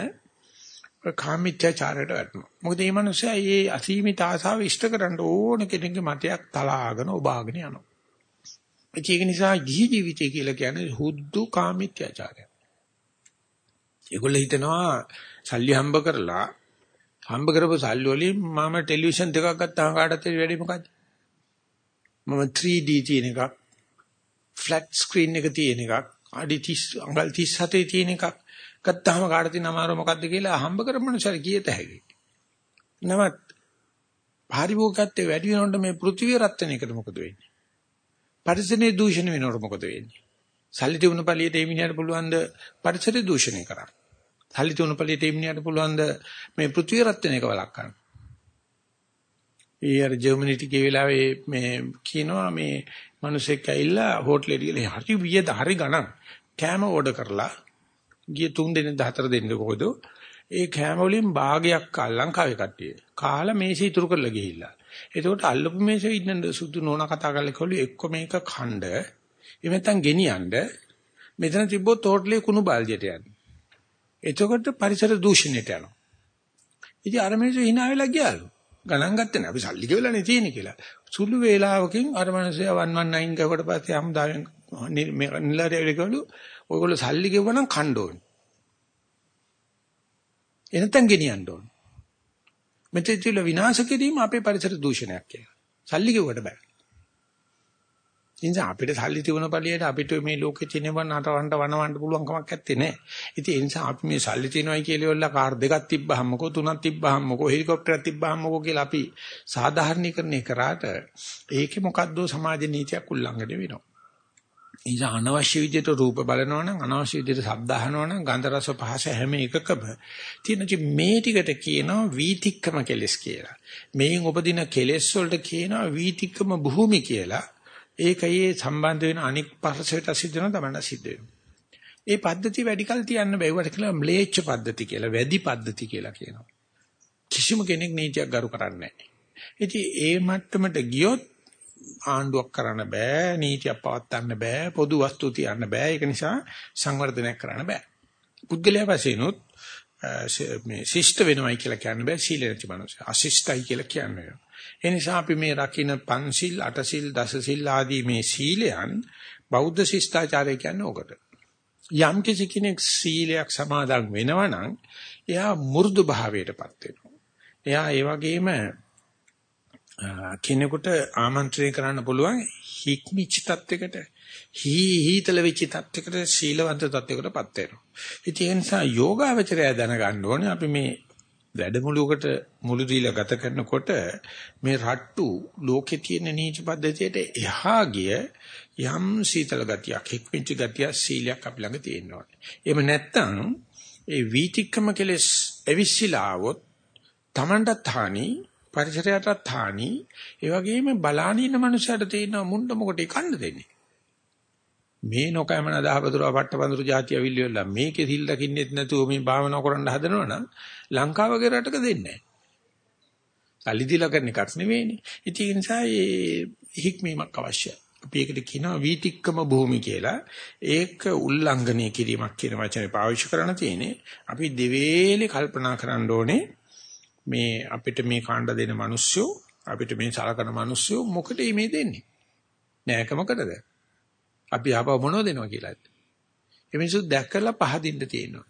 කාමීත්‍යචාරයට වැටෙනවා. මොකද මේ මනුස්සයා මේ අසීමිත ආශාව ඉෂ්ට කරන්න ඕන කෙනෙක්ගේ මතයක් තලාගෙන ඔබාගෙන යනවා. ඒක නිසා ගිහි ජීවිතය කියලා කියන්නේ හුද්දු කාමීත්‍යචාරය. ඒගොල්ලෝ හිතනවා සල්ලි හම්බ කරලා හම්බ කරපු සල්ලි වලින් මම ටෙලිවිෂන් දෙකක් ගත්තාම කාටද වැඩි මොකද්ද? මම 3D තියෙන එකක් ෆ්ලැට් ස්ක්‍රීන් එක තියෙන එකක් අඩි 30 අඟල් 37 තියෙන එකක් ගත්තාම කාට තියෙන අමාරුව මොකද්ද කියලා හම්බ කරපු මනුස්සයර කීයත හැකි. නමුත් පාරිභෝගිකත්වයේ වැඩි වෙනකොට මේ පෘථිවිය රත් වෙන එකට මොකද වෙන්නේ? පරිසරයේ දූෂණය වෙනකොට මොකද වෙන්නේ? සල්ලි තිබුණ පළියට ඒ මිනිහට පුළුවන් ද පරිසරය දූෂණය කරන්න. සල්ලි තිබුණ පළියට ඒ මිනිහට පුළුවන් ද මේ පෘථිවිය රත් වෙන එක වළක්වන්න. ඒ අර ජර්මනි ටිකේ වෙලාවේ මේ කියනවා මේ මිනිස්සෙක් ඇවිල්ලා හෝටලෙට ගිහලා හරි වියද හරි ගණන් කෑම ඕඩර් කරලා ගිය 3 දින 4 දිනක කොහොද ඒ කෑම වලින් භාගයක් අල්ලන් කාවේ කට්ටිය. කාලා මේසෙ ඉතුරු කරලා ගිහිල්ලා. එතකොට අල්ලපු මේසෙ ඉන්න සුදු නෝන කතා කරලා කිව්ලු එක්ක මේක ඛණ්ඩ එහෙම නැත්නම් ගෙනියන්න මෙතන තිබ්බොත් හෝටලේ කුණු බාල්දියට යන්නේ. එතකොට පරිසර දූෂණයට යනවා. ඉතින් අර මිනිස්සු hina වෙලා ගියාලු. ගණන් ගත්තේ නැහැ. අපි සල්ලි ගෙවලානේ තියෙන්නේ කියලා. සුළු වේලාවකින් අර මිනිස්සයා 119 ගවට පස්සේ හම්දාවෙන් නිලාරේ ගලු ඔයගොල්ලෝ සල්ලි ගෙවුවා නම් කණ්ඩ ඕනේ. එනතන් ගෙනියන්න ඕනේ. මෙතෙන් තුල විනාශ කිරීම අපේ පරිසර දූෂණයක් කියලා. සල්ලි ගෙවුවට බෑ. ඉතින් අපිට සල්ලි තිබුණ පළියට අපිට මේ ලෝකේ තියෙනවන් නටවන්න වනවන්න පුළුවන් කමක් නැත්තේ නේ. ඉතින් ඒ නිසා අපි මේ සල්ලි තියනවායි කියලා ඉවරලා කාර් දෙකක් තිබ්බහමකෝ තුනක් තිබ්බහමකෝ හෙලිකොප්ටරයක් තිබ්බහමකෝ කියලා අපි සාධාරණීකරණය කරාට ඒකේ මොකද්ද සමාජ නීතියක් උල්ලංඝනය වෙනවා. ඉතින් අනවශ්‍ය විදිහට රූප බලනවා නම් අනවශ්‍ය විදිහට ශබ්ද අහනවා නම් ගන්ධ රස පහස හැම එකකම තියෙන මේ ටිකට කියනවා වීතික්කම කෙලස් කියලා. මේන් උපදින කෙලස් වලට කියනවා වීතික්කම භූමි කියලා. ඒකයේ සම්බන්ධ වෙන අනික් පරසයට සිද්ධ වෙනවා තමයි සිද්ධ වෙනවා. ඒ පද්ධතිය වැඩි කල තියන්න බෑ. ඒවට කියනවා ම්ලේච්ඡ පද්ධති කියලා, වැඩි පද්ධති කියලා කියනවා. කිසිම කෙනෙක් නීතියක් ගරු කරන්නේ නැහැ. ඉතින් ඒ මට්ටමට ගියොත් ආණ්ඩුවක් කරන්න බෑ, නීතියක් පවත්වන්න බෑ, පොදු වස්තු තියන්න බෑ. ඒක නිසා සංවර්ධනයක් කරන්න බෑ. පුද්ගලයා වශයෙන් උත් මේ ශිෂ්ට වෙනවයි කියලා කියන්න බෑ සීල නැති මනුස්සය. අශිෂ්ටයි කියලා කියන්නේ. ඒ නිසා අපි මේ රකින්න පන්සිල්, අටසිල්, දසසිල් ආදී මේ සීලයන් බෞද්ධ ශිෂ්ටාචාරය කියන්නේ ඕකට. යම් කිසි කෙනෙක් සීලයක් සමාදන් වෙනවා නම් එයා මෘදු භාවයටපත් වෙනවා. එයා ඒ වගේම කෙනෙකුට ආමන්ත්‍රණය කරන්න පුළුවන් හික්මිච්ච තත්වයකට හී හීතල වෙච්ච තත්වයකට සීලවන්ත තත්වයකටපත් වෙනවා. ඉතින් ඒ නිසා යෝගාවචරය දැනගන්න ඕනේ අපි මේ වැඩමුළුවකට මුළු දීලා ගත කරනකොට මේ රට්ටු ලෝකේ තියෙන නීති පද්ධතියට එහා ගිය යම් සීතල ගතියක් හික්මිච්ච ගතිය සීලයක් අපි ළඟ තියෙනවා. එහෙම නැත්නම් ඒ වීතික්කම කෙලස් එවිසිලා આવොත් Tamanටත් හානි පරිසරයටත් හානි ඒ වගේම බලානින මනුස්සයට තියෙන මුණ්ඩ මොකට කන්න දෙන්නේ. මේ නොකෑමන දහවතුරා පට්ටපඳුරු જાතිය අවිල්ලිවලා මේකේ සිල් දකින්නෙත් නැතුව මේ භාවනා කරන්න හදනවනම් ලංකාව වගේ රටක දෙන්නේ නැහැ. සල්ලි දීලා කරන එකක් නෙවෙයිනේ. ඉතින් ඒ නිසා මේ හික්මීමක් අවශ්‍යයි. අපි ඒකට කියනවා වීතික්කම භූමි කියලා. ඒක උල්ලංඝනය කිරීමක් කියන වචනේ පාවිච්චි කරන්න තියෙන්නේ. අපි දෙවේලේ කල්පනා කරන්න ඕනේ මේ අපිට මේ කාණ්ඩ දෙන මිනිස්සු අපිට මේ සලකන මිනිස්සු මොකටද මේ දෙන්නේ? නෑක මොකටද? අපි ආපහු මොනව දෙනවා කියලාද? ඒ මිනිස්සු දැක්කලා පහදින්න තියෙනවා.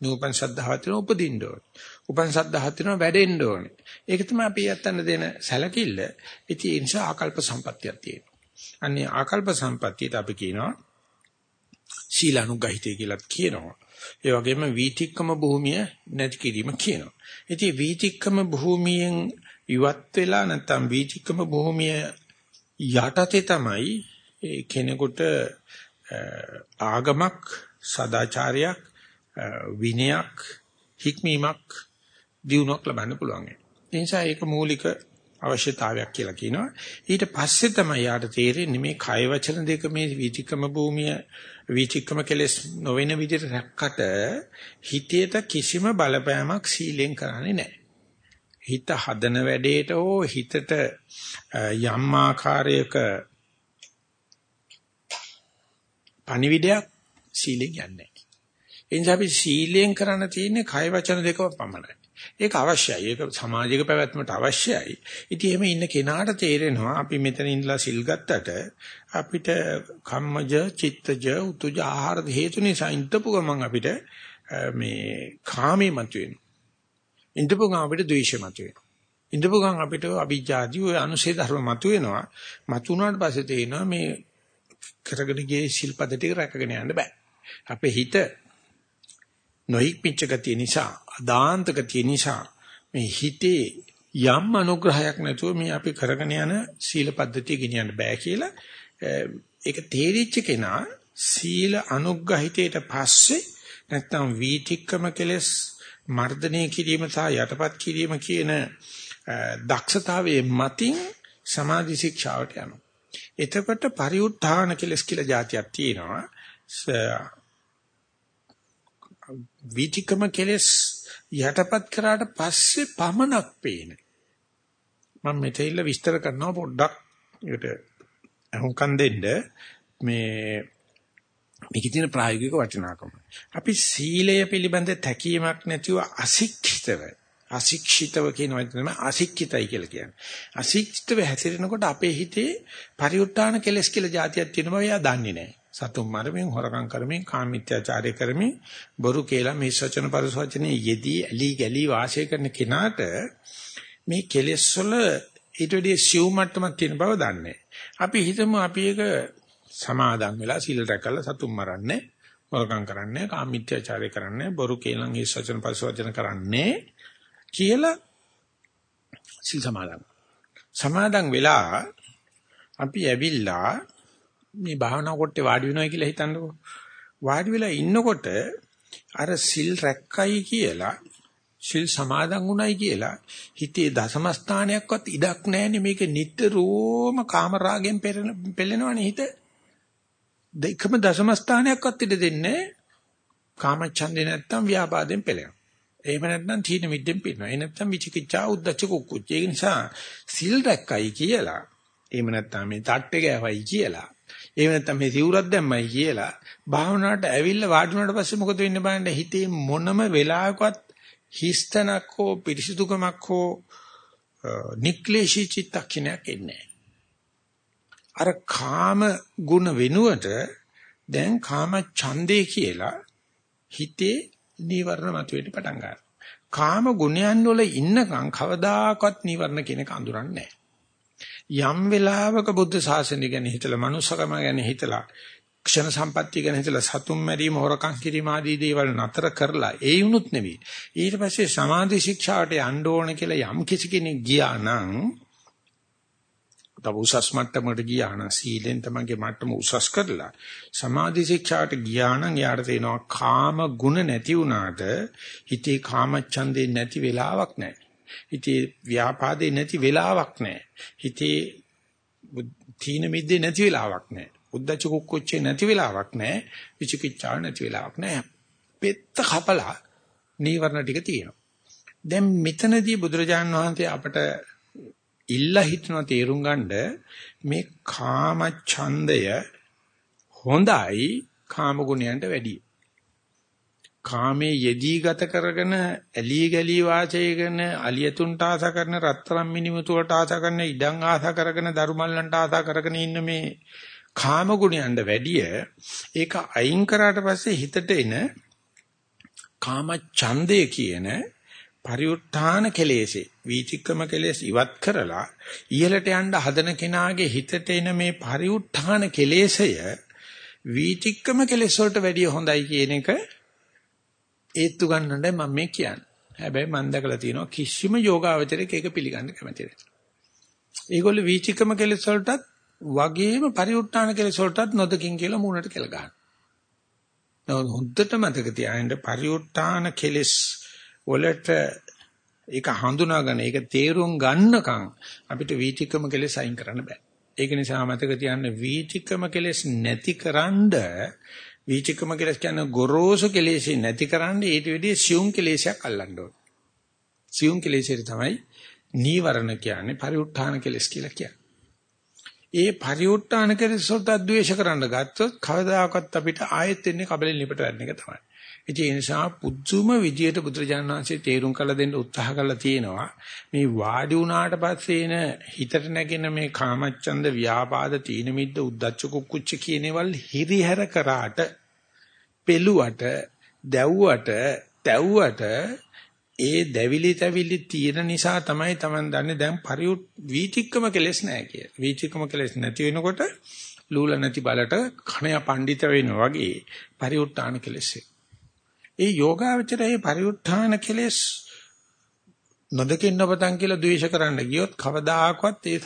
නූපන් සද්ධාවත් වෙන උපදින්න ඕනේ. උපන් සද්ධාවත් වෙන වැඩෙන්න ඕනේ. ඒක තමයි අපි යත්තන්න දෙන සැලකිල්ල. ඉතින් ඒ නිසා ආකල්ප සම්පත්තියක් තියෙනවා. අන්නේ ආකල්ප සම්පත්තියට අපි කියනවා ශීලානුගහිතය කියලාත් කියනවා. ඒ වගේම වීතික්කම භූමිය නැති කිරීම කියනවා. ඉතින් වීතික්කම භූමියෙන් ඉවත් වෙලා නැත්නම් වීතික්කම භූමිය යටතේ තමයි ඒ කෙනෙකුට ආගමක් සදාචාරයක් විනයක් හික්මීමක් දියුණුවක් ලබන්න පුළුවන්. ඒ නිසා ඒක මූලික අවශ්‍යතාවයක් කියලා කියනවා. ඊට පස්සේ තමයි යාට තේරෙන්නේ මේ කය වචන දෙක මේ විචිකම භූමිය විචිකම කෙලස් නොවන විදිහට රැක්කට හිතේට කිසිම බලපෑමක් සීලෙන් කරන්නේ නැහැ. හිත හදන වැඩේට හෝ හිතට යම් ආකාරයක පණිවිඩයක් සීලෙන් යන්නේ ඒ නිසා අපි සීලයෙන් කරන්න තියෙන්නේ කය වචන දෙකම පමණයි. ඒක අවශ්‍යයි. ඒක සමාජික පැවැත්මට අවශ්‍යයි. ඉතින් එහෙම ඉන්න කෙනාට තේරෙනවා අපි මෙතන ඉඳලා සිල් ගත්තට අපිට කම්මජ, චිත්තජ, උතුජ ආහාර හේතු නිසා ඉඳපු ගමන් අපිට මේ කාමේ මතුවෙනවා. ඉඳපු ගමන් අපිට ද්වේෂය මතුවෙනවා. ඉඳපු ගමන් අපිට අවිජ්ජාදී ඔය අනුසේ ධර්ම මතුවෙනවා. මතුණාට පස්සේ තේනවා මේ කරගෙන ගියේ ශිල්පද ටික රැකගෙන යන්න බෑ. අපේ හිත නොහික්මිච්ච ගතිය නිසා, අදාන්ත ගතිය නිසා මේ හිතේ යම් අනුග්‍රහයක් නැතුව මේ අපි කරගෙන යන සීල පද්ධතිය ගෙනියන්න බෑ කියලා ඒක තේරිච්ච කෙනා සීල අනුග්‍රහිතයට පස්සේ නැත්තම් වීතික්කම කෙලස් මර්ධනය කිරීම සහ යටපත් කිරීම කියන දක්ෂතාවයේ මතින් සමාධි ශික්ෂාවට යනවා. එතකොට පරිඋත්ථාන කෙලස් කියලා જાතියක් තියෙනවා. විචිකම කෙලස් යටපත් කරාට පස්සේ පමනක් පේන. මම මෙතෙල්ල විස්තර කරනවා පොඩ්ඩක් ඒකට අහුම්කම් දෙන්න මේ මේකේ තියෙන ප්‍රායෝගික වටිනාකම. අපි සීලය පිළිබඳ තැකීමක් නැතිව අසික්ෂිතව අශික්ෂිතව කියනවා තමයි අශික්ෂිතයි කියලා කියන්නේ. අශික්ෂිතව හැසිරෙනකොට අපේ හිතේ පරිඋත් ทาน කෙලස් කියලා જાතියක් තියෙනවා එයා දන්නේ නැහැ. සතුම් මරමින් හොරකම් කරමින් කාමීත්‍යාචාරය කරමින් බොරු කියලා මේ සචන පරිසවචනේ යෙදී ඇලි ගලි වාසය කරන කෙනාට මේ කෙලස් වල ඊට වැඩිය සිව් මට්ටමක් තියෙන බව දන්නේ අපි හිතමු අපි එක සමාදන් වෙලා සීල රැකලා සතුම් මරන්නේ හොරකම් කරන්නේ කාමීත්‍යාචාරය කරන්නේ බොරු කියලා මේ සචන පරිසවචන කරන්නේ කියලා සීල් සමාදන්. සමාදන් වෙලා අපි ඇවිල්ලා මේ භාවනා කොටේ වාඩි වෙනවා කියලා හිතන්නකෝ. වාඩි වෙලා ඉන්නකොට අර සිල් රැක්කයි කියලා සිල් සමාදන් වුණයි කියලා හිතේ දසම ස්ථානයක්වත් ඉඩක් නැහැනේ මේක නිට්ටරෝම කාමරාගෙන් පෙළෙනවනේ හිත. දෙකම දසම ස්ථානයක්වත් ඉඩ දෙන්නේ කාමච්ඡන්දේ නැත්තම් ව්‍යාපාදයෙන් පෙළෙනවා. එහෙම නැත්නම් තීන මිද්දෙන් පිරෙනවා. ඒ නැත්නම් විචිකිච්ඡා උද්දච්ච කුක්කුච්ච. ඒ නිසා සිල් රැක්කයි කියලා. එහෙම නැත්නම් මේ තට්ටේ ගෑවයි කියලා. එහෙම නැත්නම් මේ සිවුරක් දැම්මයි කියලා භාවනාවට ඇවිල්ලා වාඩි වුණාට පස්සේ මොකද වෙන්නේ බලන්න හිතේ මොනම වෙලාවකවත් හිස්තනක් හෝ පිරිසිදුකමක් හෝ නික්ලේශී චිත්තක්ෂණයක් එන්නේ අර කාම ගුණ වෙනුවට දැන් කාම ඡන්දේ කියලා හිතේ නීවරණ මතුවෙන්න පටන් ගන්නවා. කාම ගුණයන් වල ඉන්නකම් කවදාකවත් නීවරණ කෙනෙක් අඳුරන්නේ නැහැ. යම් වෙලාවක බුද්ධ ශාසනය ගැන හිතලා මනුස්සකම ගැන හිතලා ක්ෂණ සම්පත්තිය ගැන හිතලා සතුම් මැරීම හොරකම් කිරීම ආදී දේවල් නතර කරලා ඒ වුණුත් නෙවෙයි ඊට පස්සේ සමාධි ශික්ෂාවට යන්න ඕන කියලා යම් කිසි කෙනෙක් ගියා නම් තව උසස් මට්ටමකට ගියා නම් සීලෙන් තමගේ මට්ටම උසස් කරලා සමාධි ශික්ෂාවට ගියා නම් යාට තේනවා කාම ගුණ නැති වුණාට හිතේ කාම ඡන්දේ නැති වෙලාවක් නැහැ හිතේ ව්‍යාපාදේ නැති වෙලාවක් නැහැ. හිතේ තීන මිද්දේ නැති වෙලාවක් නැහැ. උද්දච්ච කුක්කුච්චේ නැති වෙලාවක් නැහැ. විචිකිච්ඡා නැති වෙලාවක් නැහැ. පෙත්ත කපලා නීවරණ ටික තියෙනවා. දැන් මෙතනදී බුදුරජාණන් වහන්සේ අපට ඉල්ලා හිටන තේරුම් ගන්න මේ කාම ඡන්දය හොඳයි කාම ගුණයන්ට වැඩියි. කාමයේ යෙදී ගත කරගෙන ඇලී ගලී වාසය කරන අලියතුන්ට ආසා කරන රත්තරන් මිනිමුතුවට ආසා කරන ඉඩම් ආසා කරගෙන දරුමල්ලන්ට ආසා කරගෙන ඉන්න මේ කාම ගුණයන්ට වැඩිය ඒක අයින් කරාට පස්සේ හිතට එන කාම ඡන්දය කියන පරිඋත්ථාන කෙලෙසේ වීතික්‍රම කෙලෙස් ඉවත් කරලා ඉහළට යන්න හදන කෙනාගේ හිතට එන මේ පරිඋත්ථාන කෙලෙසය වීතික්‍රම කෙලෙස් වලට වැඩිය හොඳයි කියන එක ඒත්තු ගන්නයි මම මේ කියන්නේ. හැබැයි මම දැකලා තියෙනවා කිසිම යෝගාවචරයක ඒක පිළිගන්න කැමති නැහැ. ඒගොල්ලෝ වීචිකම කෙලෙස් වලටත් වගේම පරිඋත්තාන කෙලෙස් වලටත් නොදකින් කියලා මූණට කෙල ගන්නවා. නමුත් හොඳට මතක තියාගන්න පරිඋත්තාන කෙලෙස් වලට ඒක හඳුනාගෙන ඒක තේරුම් ගන්නකම් අපිට වීචිකම කෙලෙස් අයින් කරන්න බෑ. ඒක නිසා මතක තියාගන්න වීචිකම කෙලෙස් නැතිකරන්ඩ වීචිකම කියලා කියන්නේ ගොරෝසු කෙලෙසි නැතිකරන්න ඊට වෙදී සියුම් කෙලෙසයක් අල්ලන්න ඕන. සියුම් කෙලෙසෙට තමයි නීවරණ කියන්නේ පරිඋත්ථාන කෙලස් කියලා කියන්නේ. ඒ පරිඋත්ථාන කෙලස් වලට ද්වේෂ කරන්න ගත්තොත් කවදාකවත් අපිට ආයෙත් එන්නේ කබලෙන් ලිපට වැටෙන එක තමයි. ඒ නිසා පුදුම විදියට බුදුරජාණන් වහන්සේ තේරුම් කළ දෙන්න උත්සාහ කළා තියෙනවා. මේ වාඩි වුණාට පස්සේ එන හිතට නැගෙන මේ කාමච්ඡන්ද ව්‍යාපාද තීන මිද්ද උද්දච්ච කුක්කුච්ච කියනේවල් හිරිහැර කරාට පෙළුවට දැව්වට තැව්වට ඒ දැවිලි තැවිලි තියෙන නිසා තමයි Taman දන්නේ දැන් පරිඋත් වීතික්කම කෙලස් නැහැ කියලා. වීතික්කම කෙලස් නැති වෙනකොට ලූල නැති බලට කණය පඬිත වෙනවා වගේ පරිඋත්තාන කෙලස්. ඒ යෝගාවචරයේ පරිඋත්ථාන කෙලෙස් නොදකින්න ඔබතන් කියලා ද්වේෂ කරන්න ගියොත් කවදාකවත් ඒ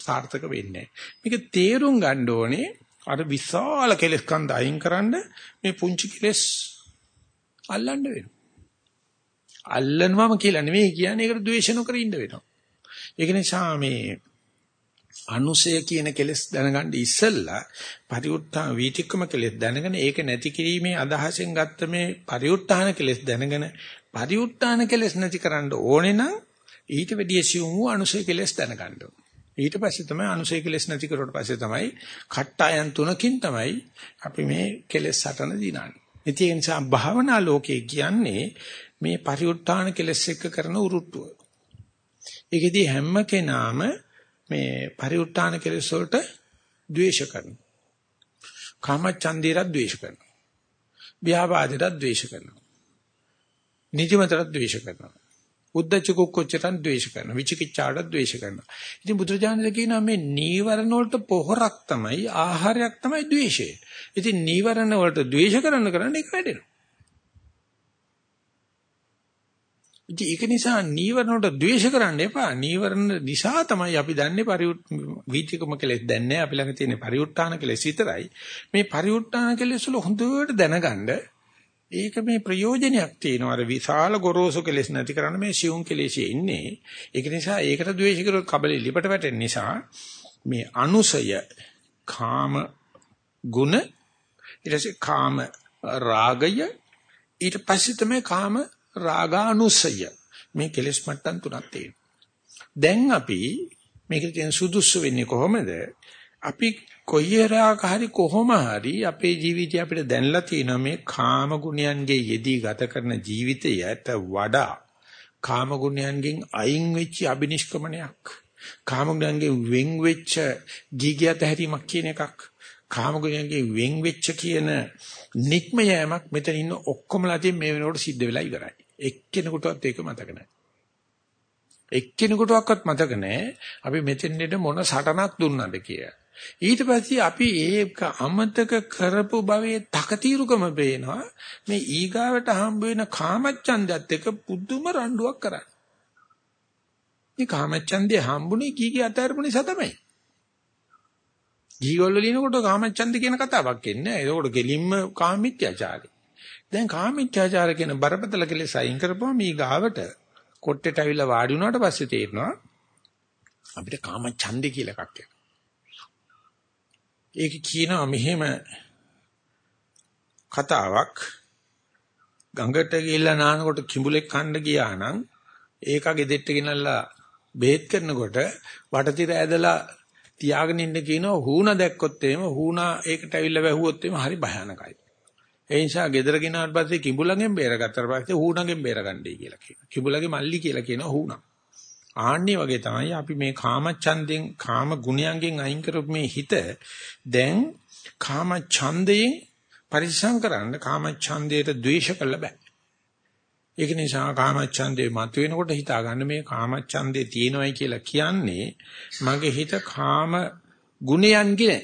සාර්ථක වෙන්නේ නැහැ. මේක තේරුම් ගන්න ඕනේ අර විශාල කෙලෙස් කන්ද අයින් කරන්න මේ පුංචි කෙලෙස් අල්ලන්න වෙනවා. අල්ලනවම කියලා නෙමෙයි කියන්නේ ඒකට ද්වේෂ නොකර ඉන්න වෙනවා. ඒක නිසා මේ අනුසය කියන කෙලෙස් දැනගන්න ඉස්සෙල්ලා පරිඋත්ථාන වීතික්කම කෙලෙස් දැනගෙන ඒක නැති කිරීමේ අදහසෙන් ගත්ත මේ පරිඋත්ථාන කෙලෙස් දැනගෙන පරිඋත්ථාන කෙලෙස් නැති කරන්න ඕනේ නම් ඊට වැඩිය සියුම් වූ අනුසය කෙලෙස් දැනගන්න ඊට පස්සේ තමයි අනුසය කෙලෙස් නැති කරුවට පස්සේ තමයි කට්ටයන් තුනකින් තමයි අපි මේ කෙලෙස් සටන දිනන්නේ. ඒ නිසා භාවනා ලෝකයේ කියන්නේ මේ පරිඋත්ථාන කෙලෙස් එක්ක කරන උරුට්ටුව. ඒකෙදි හැම කෙනාම මේ පරිඋත්ථාන කෙලෙස් වලට ද්වේෂ කරනවා. කාමච්ඡන්දේට ද්වේෂ කරනවා. ව්‍යාපාදයට ද්වේෂ කරනවා. නිජමතට ද්වේෂ කරනවා. උද්දච්ච කුක්කොච්චටන් ද්වේෂ කරනවා. විචිකිච්ඡාට ද්වේෂ කරනවා. ඉතින් බුදුරජාණන් කියනවා මේ නීවරණ වලට පොහොරක් තමයි ආහාරයක් තමයි ද්වේෂය. ඉතින් නීවරණ වලට ද්වේෂ කරන කරන එක වැඩෙනවා. ඉතින් ඒක නිසා නීවරණ වලට ද්වේෂ කරන්න එපා. නීවරණ නිසා තමයි අපි දන්නේ පරිඋත් වීතිකම කෙලෙස් දැන්නේ අපි ළඟ තියෙන පරිඋත්තාන කෙලෙස් විතරයි. මේ පරිඋත්තාන කෙලෙස් වල හොඳට දැනගන්න ඒක මේ ප්‍රයෝජනයක් තියෙනවා. අර විශාල ගොරෝසු කෙලෙස් නැති කරන්න මේ සියුම් කෙලෙසිය ඉන්නේ. ඒක නිසා ඒකට ද්වේෂ කරොත් කබලෙ ලිපට වැටෙන නිසා මේ අනුසය කාම ගුණ ඊට පස්සේ කාම රාගය ඊට පස්සේ තමයි කාම රාගානුසය. මේ කෙලෙස් මට්ටම් තුනක් තියෙනවා. දැන් අපි මේකට තියෙන සුදුසු වෙන්නේ කොහොමද? අපි කොයිරාක හරි කොහොම හරි අපේ ජීවිතය අපිට දැනලා තියෙනවා මේ කාම ගුණයන්ගේ යෙදී ගත කරන ජීවිතයට වඩා. කාම ගුණයන්ගෙන් අයින් වෙච්ච අබිනිෂ්ක්‍මණයක්. කාම ගුණයන්ගෙන් වෙන් වෙච්ච ගීගයත හැරීමක් කියන එකක්. කාම ගුණයන්ගෙන් වෙන් වෙච්ච කියන නික්ම යෑමක් මෙතන ඉන්න ඔක්කොමලා තියෙන මේ වෙනකොට සිද්ධ වෙලා ඉවරයි. එක්කෙනෙකුටවත් ඒක මතක නැහැ. එක්කෙනෙකුටවත් මතක නැහැ අපි මෙතෙන්ට මොන සටනක් දුන්නද කියලා. ඊට පස්සේ අපි ඒක අමතක කරපු භවයේ තකතිරුකම පේනවා මේ ඊගාවට හම්බ වෙන කාමච්ඡන්දයත් එක්ක පුදුම රණ්ඩුවක් කරන්නේ. මේ කාමච්ඡන්දේ හම්බුනේ කීකී අතහැරපු නිසා තමයි. ජීවවල ලිනකොට කාමච්ඡන්ද කියන කතාවක් එන්නේ. ඒකෝට ගෙලින්ම කාමීත්‍යාචාරي. දැන් කාමීච්ඡාචාර කියන බරපතල කෙලෙස් අයින් කරපුවම මේ ගාවට කොට්ටේට ඇවිල්ලා වාඩි වුණාට පස්සේ තේරෙනවා අපිට කාම ඡන්දේ කියලා එකක් ඒක කියනවා මෙහෙම කතාවක්. ගඟට ගිහිල්ලා නානකොට කිඹුලෙක් කන්න ගියා නම් ඒක ගෙදෙට්ට ගෙනල්ලා බෙහෙත් කරනකොට වටතිර ඇදලා තියාගෙන ඉන්න කියනවා. හුණා දැක්කොත් එහෙම හුණා ඒකට ඇවිල්ලා වැහුවොත් එහෙම හරි භයානකයි. ඒ නිසා ගෙදර ගෙනාවට පස්සේ කිඹුලගෙන් බේරගත්තට පස්සේ හූණගෙන් බේරගන්නයි කියලා කියනවා. කිඹුලගේ මල්ලි කියලා කියනවා හූණා. ආන්නේ වගේ තමයි අපි මේ කාම ඡන්දෙන් කාම ගුණයන්ගෙන් අයින් කරපු මේ හිත දැන් කාම ඡන්දයෙන් පරිසං කරන්න කාම ඡන්දයට ද්වේෂ කළ බෑ. ඒක නිසා කාම ඡන්දේ මතුවෙනකොට හිතා ගන්න මේ කාම ඡන්දේ තියෙනවයි කියලා කියන්නේ මගේ හිත කාම ගුණයන්ගේ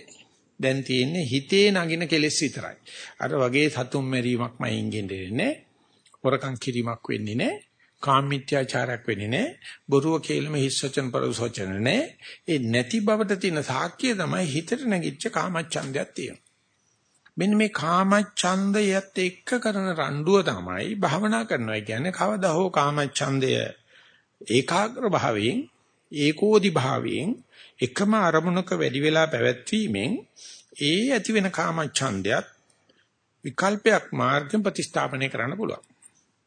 දැන් තියෙන්නේ හිතේ නගින කෙලෙස් විතරයි. අර වගේ සතුම් මැරීමක් මයින් ගෙන්නේ හොරකම් කිරීමක් වෙන්නේ නැහැ. කාමීත්‍යාචාරයක් වෙන්නේ නැහැ. බොරුව කේලම හිස් වචන පරසවචන නැහැ. ඒ නැති බවට තියෙන සාක්කිය තමයි හිතට නැගිච්ච කාමච්ඡන්දයක් තියෙනවා. මෙන්න මේ කාමච්ඡන්දයත් එක්ක කරන රණ්ඩුව තමයි භවනා කරනවා කියන්නේ කවදා හෝ කාමච්ඡන්දය ඒකාග්‍ර භාවයෙන් ඒකෝදි භාවයෙන් එකම අරමුණක වැඩි වෙලා පැවැත්වීමෙන් ඒ ඇති වෙන කාම ඡන්දයත් විකල්පයක් මාර්ගෙන් ප්‍රතිස්ථාපනය කරන්න පුළුවන්.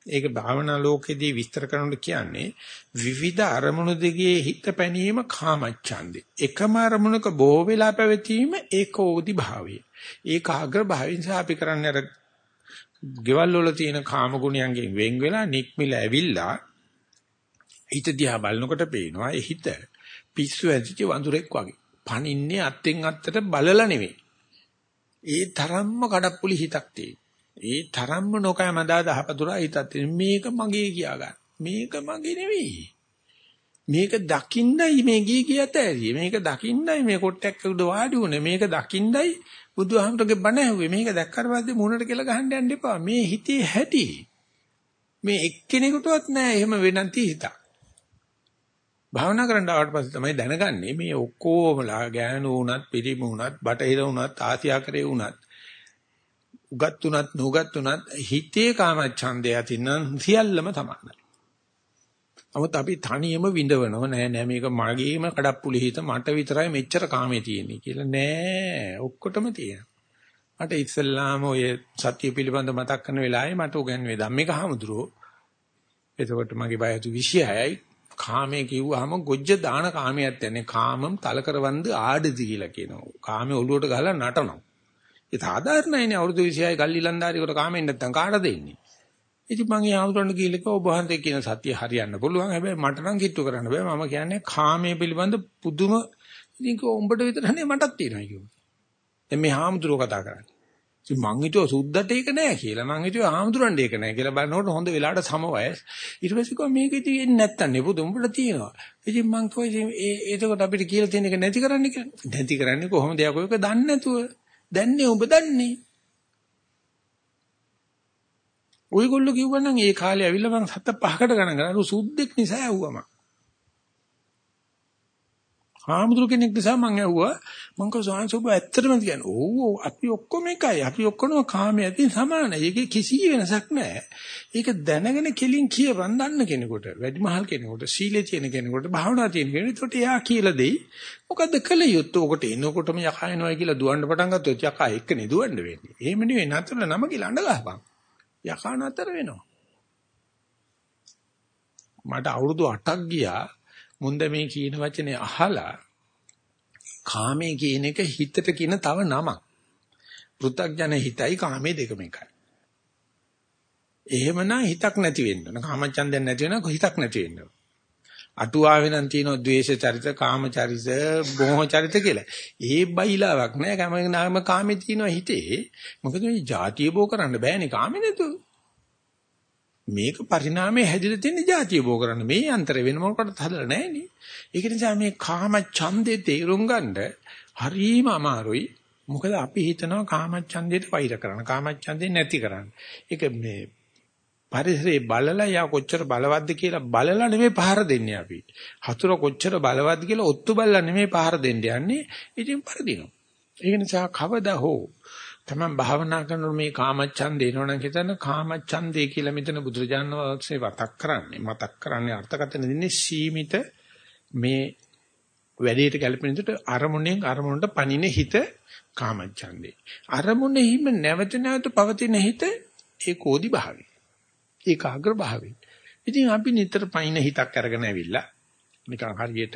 ඒක භාවනා ලෝකෙදී විස්තර කරනකොට කියන්නේ විවිධ අරමුණු දෙකේ හිත පැනීම කාමච්ඡන්දේ. එකම අරමුණක බොහෝ වෙලා පැවතීම ඒකෝදි භාවය. ඒකාග්‍ර භාවයෙන් අපි කරන්නේ අර ගෙවල් වල තියෙන කාම ගුණයන්ගෙන් වෙන් වෙලා නික්මිලා ඇවිල්ලා හිත දිහා බලනකොට පේනවා ඒ හිත පිස්සු ඇදිච්ච වඳුරෙක් වගේ. පණින්නේ අත්ෙන් අත්තට බලලා නෙවෙයි. ඒ තරම්ම කඩප්පුලි හිතක් තියෙන. ඒ තරම්ම නොකෑමදා දහපතුරා හිතක් තියෙන. මේක මගේ කියා ගන්න. මේක මගේ නෙවෙයි. මේක දකින්නයි මේ ගී කියත ඇරි. මේක දකින්නයි මේ කොට්ටයක් උඩ වාඩි උනේ. මේක දකින්නයි බුදුහාමරගේ බණ ඇහුවේ. මේක දැක්කට පස්සේ මුහුණට කියලා ගහන්න යන්න එපා. මේ හිතේ හැටි. මේ එක්කෙනෙකුටවත් නෑ එහෙම වෙනන්ති හිතක්. භාවනා කරන්න ආවට පස්සේ තමයි දැනගන්නේ මේ ඔක්කොමලා ගෑනු වුණත් පිරිමි වුණත් බටහිර වුණත් ආසියාකරේ වුණත් උගත් උනත් නුගත් උනත් හිතේ කාමච්ඡන්දය අතින් සියල්ලම තමයි. නමුත් අපි තනියම විඳවනව නෑ නෑ මේක මගේම කඩප්පුලි හිත මට විතරයි මෙච්චර කාමේ තියෙන්නේ කියලා නෑ ඔක්කොටම තියෙනවා. මට ඉස්සල්ලාම ඔය සත්‍ය පිළිබඳ මතක් කරන වෙලාවේ මට උගන්වේ ධම්මික හමුදුරෝ. එතකොට මගේ වයස 26යි කාමයේ කිව්වහම ගොජ්ජ දාන කාමයක් යන්නේ කාමම් තලකරවන්ද ආඩදි කියලා කියනවා. කාමයේ ඔලුවට ගහලා නටනවා. ඒ සාධාරණයිනේ අවුරුදු 26යි ගල්ලි ලන්දාරියකට කාමෙන් නැත්තම් කාටද එන්නේ? ඉතින් මම යාමතුරන්ට කියලා කිව්වා ඔබ වහන්සේ කියන සත්‍ය හරියන්න පුළුවන්. හැබැයි මට නම් කිට්ටු කරන්න බෑ. මම කියන්නේ කාමයේ පිළිබඳ පුදුම ඉතින් උඹට විතර නේ මටත් තියෙනවා කිව්වා. දැන් මේ හාමුදුරුවෝ කතා කරන්නේ. ඉතින් මං හිතුවා සුද්දට ඒක නෑ කියලා. මං හිතුවා හාමුදුරන්ට ඒක නෑ කියලා බලනකොට හොඳ වෙලාවට සමවයස්. ඊට පස්සේ කිව්වා මේක ඉතින් එන්නේ නැත්තම් නේ පුදු උඹට තියෙනවා. ඉතින් මං කිව්වා ඉතින් ඒ එතකොට අපිට කියලා තියෙන එක නැති කරන්න කියලා. නැති කරන්නේ කොහොමද යා කොයක දන්නේ නැතුව. දැන්නේ ඔබ දන්නේ. ඔයගොල්ලෝ කිව්වනම් ඒ කාලේ ඇවිල්ලා මං සත පහකට ගණන් කරා සුද්දෙක් නිසා ඇහුවම. ආමුදුර කෙනෙක් නිසා මං ඇහුවා මං කව සෝයන් සෝබ ඇත්තටම කියන්නේ ඕ අපි ඔක්කොම එකයි. අපි ඔක්කොම කාමයේ ඇති සමානයි. ඒකේ කිසි වෙනසක් නැහැ. ඒක දැනගෙන කෙලින් කියවන් දන්න කෙනෙකුට වැඩිමහල් කෙනෙකුට සීලේ තියෙන කෙනෙකුට භාවනා තියෙන කෙනෙකුට එයා කියලා දෙයි. මොකද්ද කළ යුත්තේ ඔකට එනකොටම යකා එනවා කියලා දුවන්න පටන් ගත්තොත් යකා එක්කනේ දුවන්න වෙන්නේ. එහෙම නෙවෙයි නතර නම කියලා අඬ ගහපන්. යකා නතර වෙනවා. මට අවුරුදු 8ක් ගියා. මුන්ද මේ කියන වචනේ අහලා කාමයේ කියන එක හිතට කියන තව නමක්. පෘථග්ජන හිතයි කාමයේ දෙකම එකයි. එහෙමනම් හිතක් නැති වෙන්න ඕන. කාමචන්දයක් නැති වෙනවා හිතක් නැති වෙන්න ඕන. අටුවාවේ නම් තියෙනවා ද්වේෂ චරිත, කාම චරිත, බොහෝ චරිත කියලා. ඒ බයිලාවක් නෑ. කම නාම කාමේ තියෙනවා හිතේ. මොකද මේ ಜಾතිය බෝ කරන්න බෑනේ කාමේ නැතුව. මේක පරිණාමයේ හැදිලා තියෙන જાතිය බෝ කරන්න මේ අන්තර වෙන මොකටද හදලා නැහෙනේ. ඒක නිසා මේ කාම ඡන්දේ තේරුම් ගන්න හරිම අමාරුයි. මොකද අපි හිතනවා කාම ඡන්දයට වෛර කරන්න. කාම ඡන්දේ නැති කරන්න. ඒක මේ පරිසරේ බලලා යා කොච්චර බලවත්ද කියලා බලලා නෙමෙයි පහර දෙන්නේ අපි. හතුර කොච්චර බලවත්ද කියලා ඔත්තු බලලා නෙමෙයි පහර දෙන්න යන්නේ. ඉතින් පරදිනවා. ඒක නිසා කවදා හෝ තමන් භාවනා කරනකොට මේ කාමච්ඡන්දේ එනවනම් හිතන්න කාමච්ඡන්දේ කියලා මෙතන බුදුරජාණන් වහන්සේ මතක් කරන්නේ. මතක් කරන්නේ අර්ථකථන දෙන්නේ සීමිත මේ වැඩේට ගැලපෙන විදිහට අරමුණෙන් අරමුණට පණින හිත කාමච්ඡන්දේ. අරමුණෙහිම නැවත නැවත පවතින හිත ඒකෝදි භාවය. ඒකාග්‍ර භාවය. ඉතින් අපි නිතර පණින හිතක් අරගෙන ඇවිල්ලා නිකන් හරියට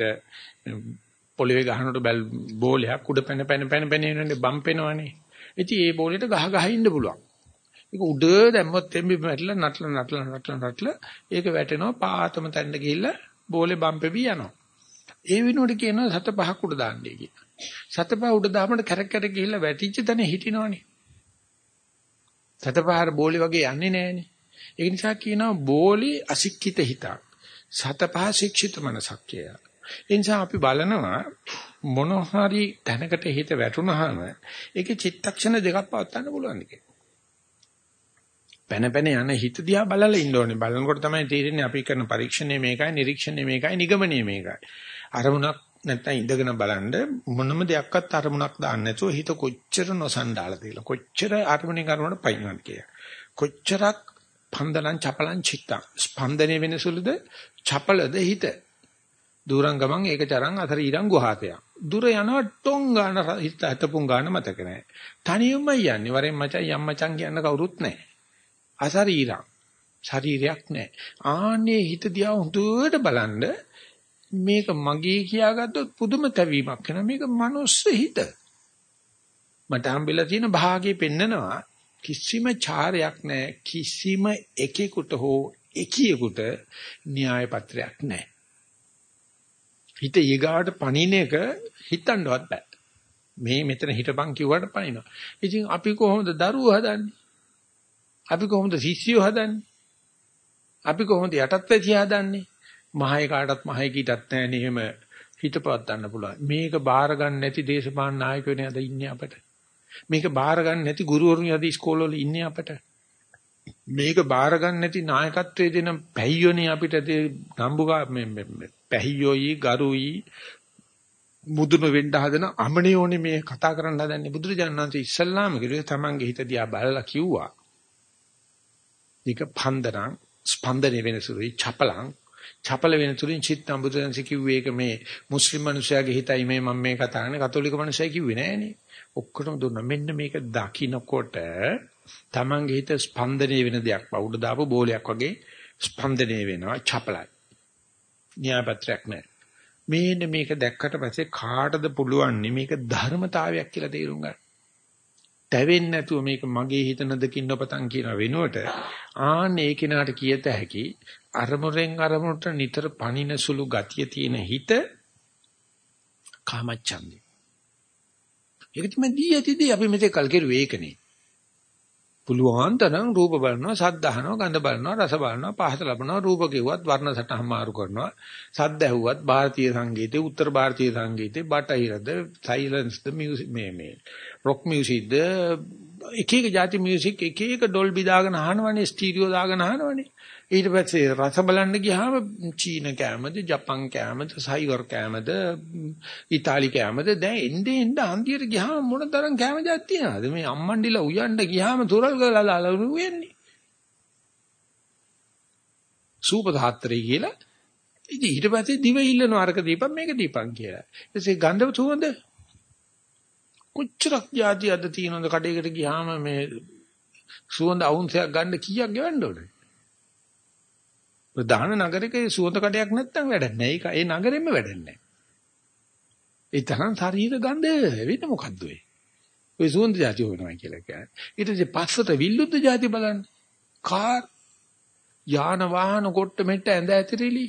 පොළවේ ගහනකොට බල් බෝලයක් උඩ පැන පැන පැන පැන එනනේ බම්පෙනවනේ. ඉතින් ඒ බෝලෙට ගහ ගහ ඉන්න පුළුවන්. ඒක උඩ දැම්මොත් එම්බි වැටලා නටලා නටලා නටලා නටලා ඒක වැටෙනවා පාතම තැන්න ගිහිල්ලා බෝලේ බම්පෙවි යනවා. ඒ වෙනුවට කියනවා සත පහක් උඩ දාන්නයි කියලා. සත පහ උඩ දාමඩ කැරක් කැරක් ගිහිල්ලා වැටිච්ච තැන හිටිනවනේ. සත පහර බෝලේ වගේ යන්නේ නැහනේ. ඒ නිසා කියනවා බෝලේ අසික්කිත හිතක්. සත පහ ශික්ෂිත මනසක් කියලා. ඒ නිසා අපි බලනවා මොන හරි තැනකට හිත වැටුනහම ඒකේ චිත්තක්ෂණ දෙකක් පවත්වන්න පුළුවන් දෙකේ. පැන පැන යන හිත දිහා බලලා ඉන්න ඕනේ. බලනකොට තමයි තේරෙන්නේ අපි කරන පරීක්ෂණය මේකයි, නිරීක්ෂණය මේකයි, නිගමනය මේකයි. අරමුණක් නැත්තම් ඉඳගෙන බලන්න මොනම දෙයක්වත් අරමුණක් දාන්න නැතුව හිත කොච්චර නොසන්ඩාලා තියලා කොච්චර අරමුණෙන් අරමුණට පයින්වද කියලා. කොච්චරක් පන්දලං චපලං චිත්තං ස්පන්දනයේ වෙනසුලුද චපලද හිත දුරං ගමන් ඒක තරම් අතර ඊරං ගුහාතයක්. දුර යනවා ටොං ගාන හිත හතපුන් ගාන මතක නැහැ. තනියමයි යන්නේ. වරෙන් මචං යම් මචං කියන්න කවුරුත් නැහැ. අසරීරං. ශරීරයක් නැහැ. ආන්නේ හිත දිහා හුදුවට බලන්න මේක මගේ කියාගත්තොත් පුදුම තැවීමක් වෙනවා. මේක මනුස්ස හිත. මට හම්බෙලා තියෙන භාගයේ පෙන්නනවා කිසිම චාරයක් නැහැ. කිසිම එකෙකුට හෝ එකියෙකුට න්‍යාය පත්‍රයක් නැහැ. හිත ඊගාට පණින එක හිතන්නවත් බෑ. මේ මෙතන හිටපන් කිව්වට පණිනවා. ඉතින් අපි කොහොමද දරුවෝ හදන්නේ? අපි කොහොමද ශිෂ්‍යයෝ හදන්නේ? අපි කොහොමද යටත් වෙච්චි හදන්නේ? මහේ කාටත් මහේ කීටත් නැහැ නේ එහෙම හිතපවත් ගන්න පුළුවන්. මේක බාර ගන්න නැති දේශපාලන නායකයෝනේ අද ඉන්නේ අපිට. මේක බාර ගන්න නැති ගුරුවරුන් අද ඉස්කෝලවල ඉන්නේ අපිට. මේක බාර ගන්න නැති නායකත්වයේ දෙන පැහියෝනේ අපිට නම්බුකා මේ පැහියෝයි ගරුයි මුදුන වෙන්න හදන අමනියෝනේ මේ කතා කරන්න හදන්නේ බුදුරජාණන් වහන්සේ ඉස්සල්ලාම කිව්වේ තමන්ගේ හිත දිහා බලලා කිව්වා. මේක පන්දරං ස්පන්දනය වෙන සුළුයි චපලං චපල වෙන තුලින් චිත්තම් බුදුරජාණන් කිව්වේ ඒක මේ මුස්ලිම් මිනිසයාගේ හිතයි මේ මම මේ කතා කරන්නේ කතෝලික මිනිසයා කිව්වේ නෑනේ. ඔක්කොටම දුන්නා. මෙන්න මේක දකින්නකොට තමන්ගේ හිත ස්පන්දනය වෙන දෙයක් වුඩ දාපු බෝලයක් වගේ ස්පන්දනය වෙනවා චපලයි. න්‍යායපත්‍රයක් නෑ. මේන්න මේක දැක්කට පස්සේ කාටද පුළුවන් මේක ධර්මතාවයක් කියලා තේරුම් ගන්න. තැවෙන්නේ නැතුව මේක මගේ හිත නදකින් නොපතන් කියන වෙනුවට ආන්න ඒ කෙනාට කියත හැකි අරමුරෙන් අරමුරට නිතර පණින සුළු ගතිය තියෙන හිත කාමච්ඡන්දේ. ඒක තමයි දී ඇතිදී අපි මෙතෙක් කල් කෙරුවේ ඒකනේ. පුළුවන් තරම් රූප බලනවා සද්ද අහනවා ගඳ බලනවා රස බලනවා පහස ලබනවා රූප කිව්වත් වර්ණ සටහන් මාරු කරනවා. සද්ද ඇහුවත් ಭಾರತೀಯ සංගීතයේ උත්තර ಭಾರತೀಯ සංගීතයේ බටහිරද සයිලන්ස්ද මේ මේ රොක් මියුසික්ද එක එක જાති මියුසික් එක එක ඩොල්බි දාගෙන අහනවනේ ස්ටීරියෝ දාගෙන අහනවනේ. ඊට පස්සේ රස බලන්න ගියාම චීන කෑමද ජපන් කෑමද සයිවර් කෑමද ඉතාලි කෑමද? දැන් එnde එnde අන්තියට ගියාම මොන තරම් කෑම જાත් තියනවද? මේ අම්මන්ඩිලා උයන්ඩ ගියාම තුරල් ගලලා ලාලු වෙන්නේ. සූපදාත්‍රි කියලා. ඉතින් ඊට පස්සේ දිව ඉල්ලන අරක දීපන් මේක දීපන් කියලා. ඊටසේ ගන්ධව සුවඳ කොච්චරක් જાති අද තියෙනවද කඩේකට ගියාම මේ සුවඳ අවුන්සයක් ගන්න කීයක් ගෙවන්න ඕනේ? ප්‍රධාන නගරයක සුවඳ කඩයක් නැත්තම් වැඩක් නැහැ. ඒක ඒ නගරෙම වැඩක් නැහැ. ඒ තරම් ශරීර ගඳ වෙන මොකද්ද ඔය? ඔය සුවඳ જાති වෙනවා කියලා කියන්නේ. ඊට පස්සේ පස්සට විල්ලුද්ද જાති බලන්න. කාර් යාන වාහන කොට මෙට්ට ඇඳ ඇතිරිලි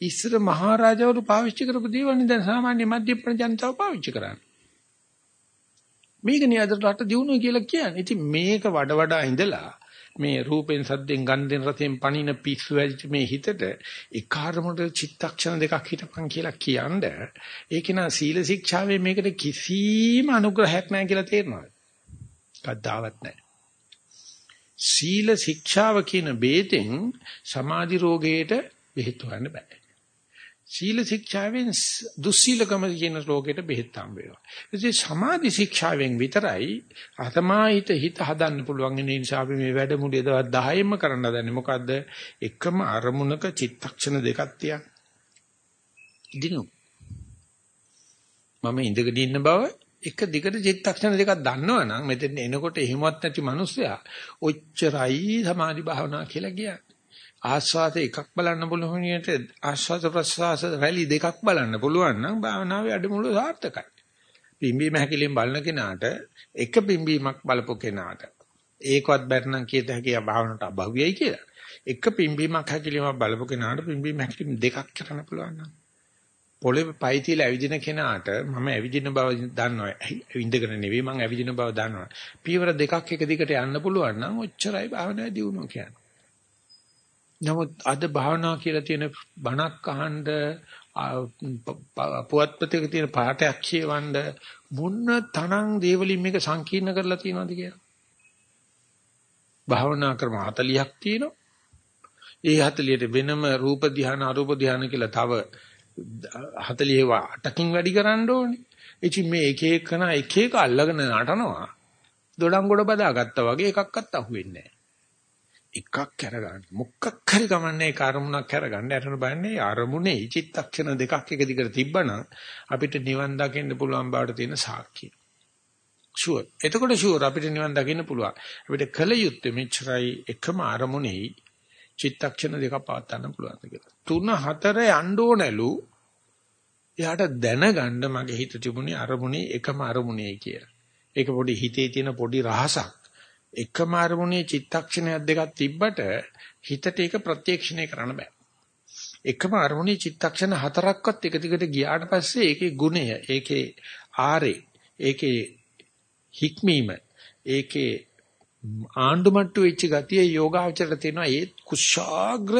ඉස්සර මහරජාවරු පාවිච්චි කරපු දේවල් නේ දැන් සාමාන්‍ය මධ්‍යම ජනතාව පාවිච්චි කරන්නේ. මේක නේ අද රට දිනුන කියලා කියන්නේ. ඉතින් මේක වඩ වඩා ඉඳලා මේ රූපෙන් සද්දෙන් ගන්ධෙන් රසෙන් පණින පිස්සු වැදිච්ච මේ හිතට ඒකාරමකට චිත්තක්ෂණ දෙකක් හිටපන් කියලා කියන්නේ ඒක නා සීල ශික්ෂාවේ මේකට කිසිම අනුග්‍රහයක් නැහැ කියලා තේරෙනවා. කද්දාවත් නැහැ. සීල ශික්ෂාව කියන බේතෙන් සමාධි රෝගයට බෙහෙත් හොයන්න බෑ. සීල ශික්ෂාවෙන් දුස්සීලකම කියන ලෝකෙට බෙහෙත් හම්බ වෙනවා. ඉතින් සමාධි ශික්ෂාවෙන් විතරයි අතමාහිත හිත හදන්න පුළුවන්. ඒ නිසා අපි මේ වැඩමුළුවේ දවස් 10ෙම කරන්න දන්නේ මොකද්ද? එකම අරමුණක චිත්තක්ෂණ දෙකක් තියන්. දිනු. මම ඉඳගෙන ඉන්න බව එක දිගට චිත්තක්ෂණ දෙකක් දන්නවනම් මෙතෙන් එනකොට එහෙමවත් නැති මිනිස්සයා ඔච්චරයි සමාධි භාවනා කියලා කියන්නේ. ආස්වාද එකක් බලන්න පුළුවන් විදිහට ආස්වාද ප්‍රසවාස රැලි දෙකක් බලන්න පුළුවන් නම් භාවනාවේ අඩමුළු සාර්ථකයි. පිම්බීම හැකිලින් බලන කෙනාට එක පිම්බීමක් බලපු කෙනාට ඒකවත් බැරනම් කියත හැකියි භාවනට අභව්‍යයි කියලා. එක පිම්බීමක් හැකිලිමක් බලපු කෙනාට පිම්බීම හැකිලිම දෙකක් කරන්න පුළුවන් නම් පොළේ පයි තියලා ඇවිදින කෙනාට මම ඇවිදින බව දන්නවා. ඉඳගෙන නෙවෙයි මම ඇවිදින බව දන්නවා. පීවර දෙකක් එක දිගට යන්න පුළුවන් නම් ඔච්චරයි භාවනාවේ දියුණුව කියන්නේ. නමුත් අද භාවනා කියලා තියෙන බණක් අහන්න පුවත්පතක තියෙන පාඩයක් කියවන්න මොන තරම් දේවලින් මේක සංකීර්ණ කරලා තියෙනවද කියලා. භාවනා ක්‍රම 40ක් තියෙනවා. ඒ 40ට වෙනම රූප ධ්‍යාන අරූප ධ්‍යාන කියලා තව 40 8කින් වැඩි කරන්න ඕනේ. ඉතින් මේ එක එකන එක එක අල්ලගෙන නටනවා. දොඩම් ගොඩ බදාගත්තා වගේ එකක්වත් අහුවෙන්නේ නැහැ. එකක් අරගන්න. මොකක් හරි ගමන්නේ ඒ අරමුණක් අරගන්න. අරන බලන්නේ අරමුණේ චිත්තක්ෂණ දෙකක් එක දිගට තිබ්බනම් අපිට නිවන් දකින්න පුළුවන් බවට තියෙන සාක්ෂිය. ෂුවර්. එතකොට ෂුවර් අපිට නිවන් දකින්න පුළුවන්. අපිට කල යුත්තේ මෙච්චරයි එකම අරමුණේ චිත්තක්ෂණ දෙකක් පවත්වන්න පුළුවන් කියලා. තුන හතර යන්න ඕනලු. එයාට දැනගන්න මගේ හිත තිබුණේ අරමුණේ එකම අරමුණේ කියලා. ඒක පොඩි හිතේ තියෙන පොඩි රහසක්. එකම අරමුණේ චිත්තක්ෂණයක් දෙකක් තිබ්බට හිතට ඒක ප්‍රත්‍යක්ෂණය කරන්න බෑ. එකම අරමුණේ චිත්තක්ෂණ හතරක්වත් එක දිගට ගියාට පස්සේ ඒකේ ගුණය, ඒකේ ආරේ, ඒකේ හික්මීම, ඒකේ ආණ්ඩුමට්ටු වෙච්ච ගතිය යෝගාවචරයට තියෙනවා ඒ කුශාග්‍ර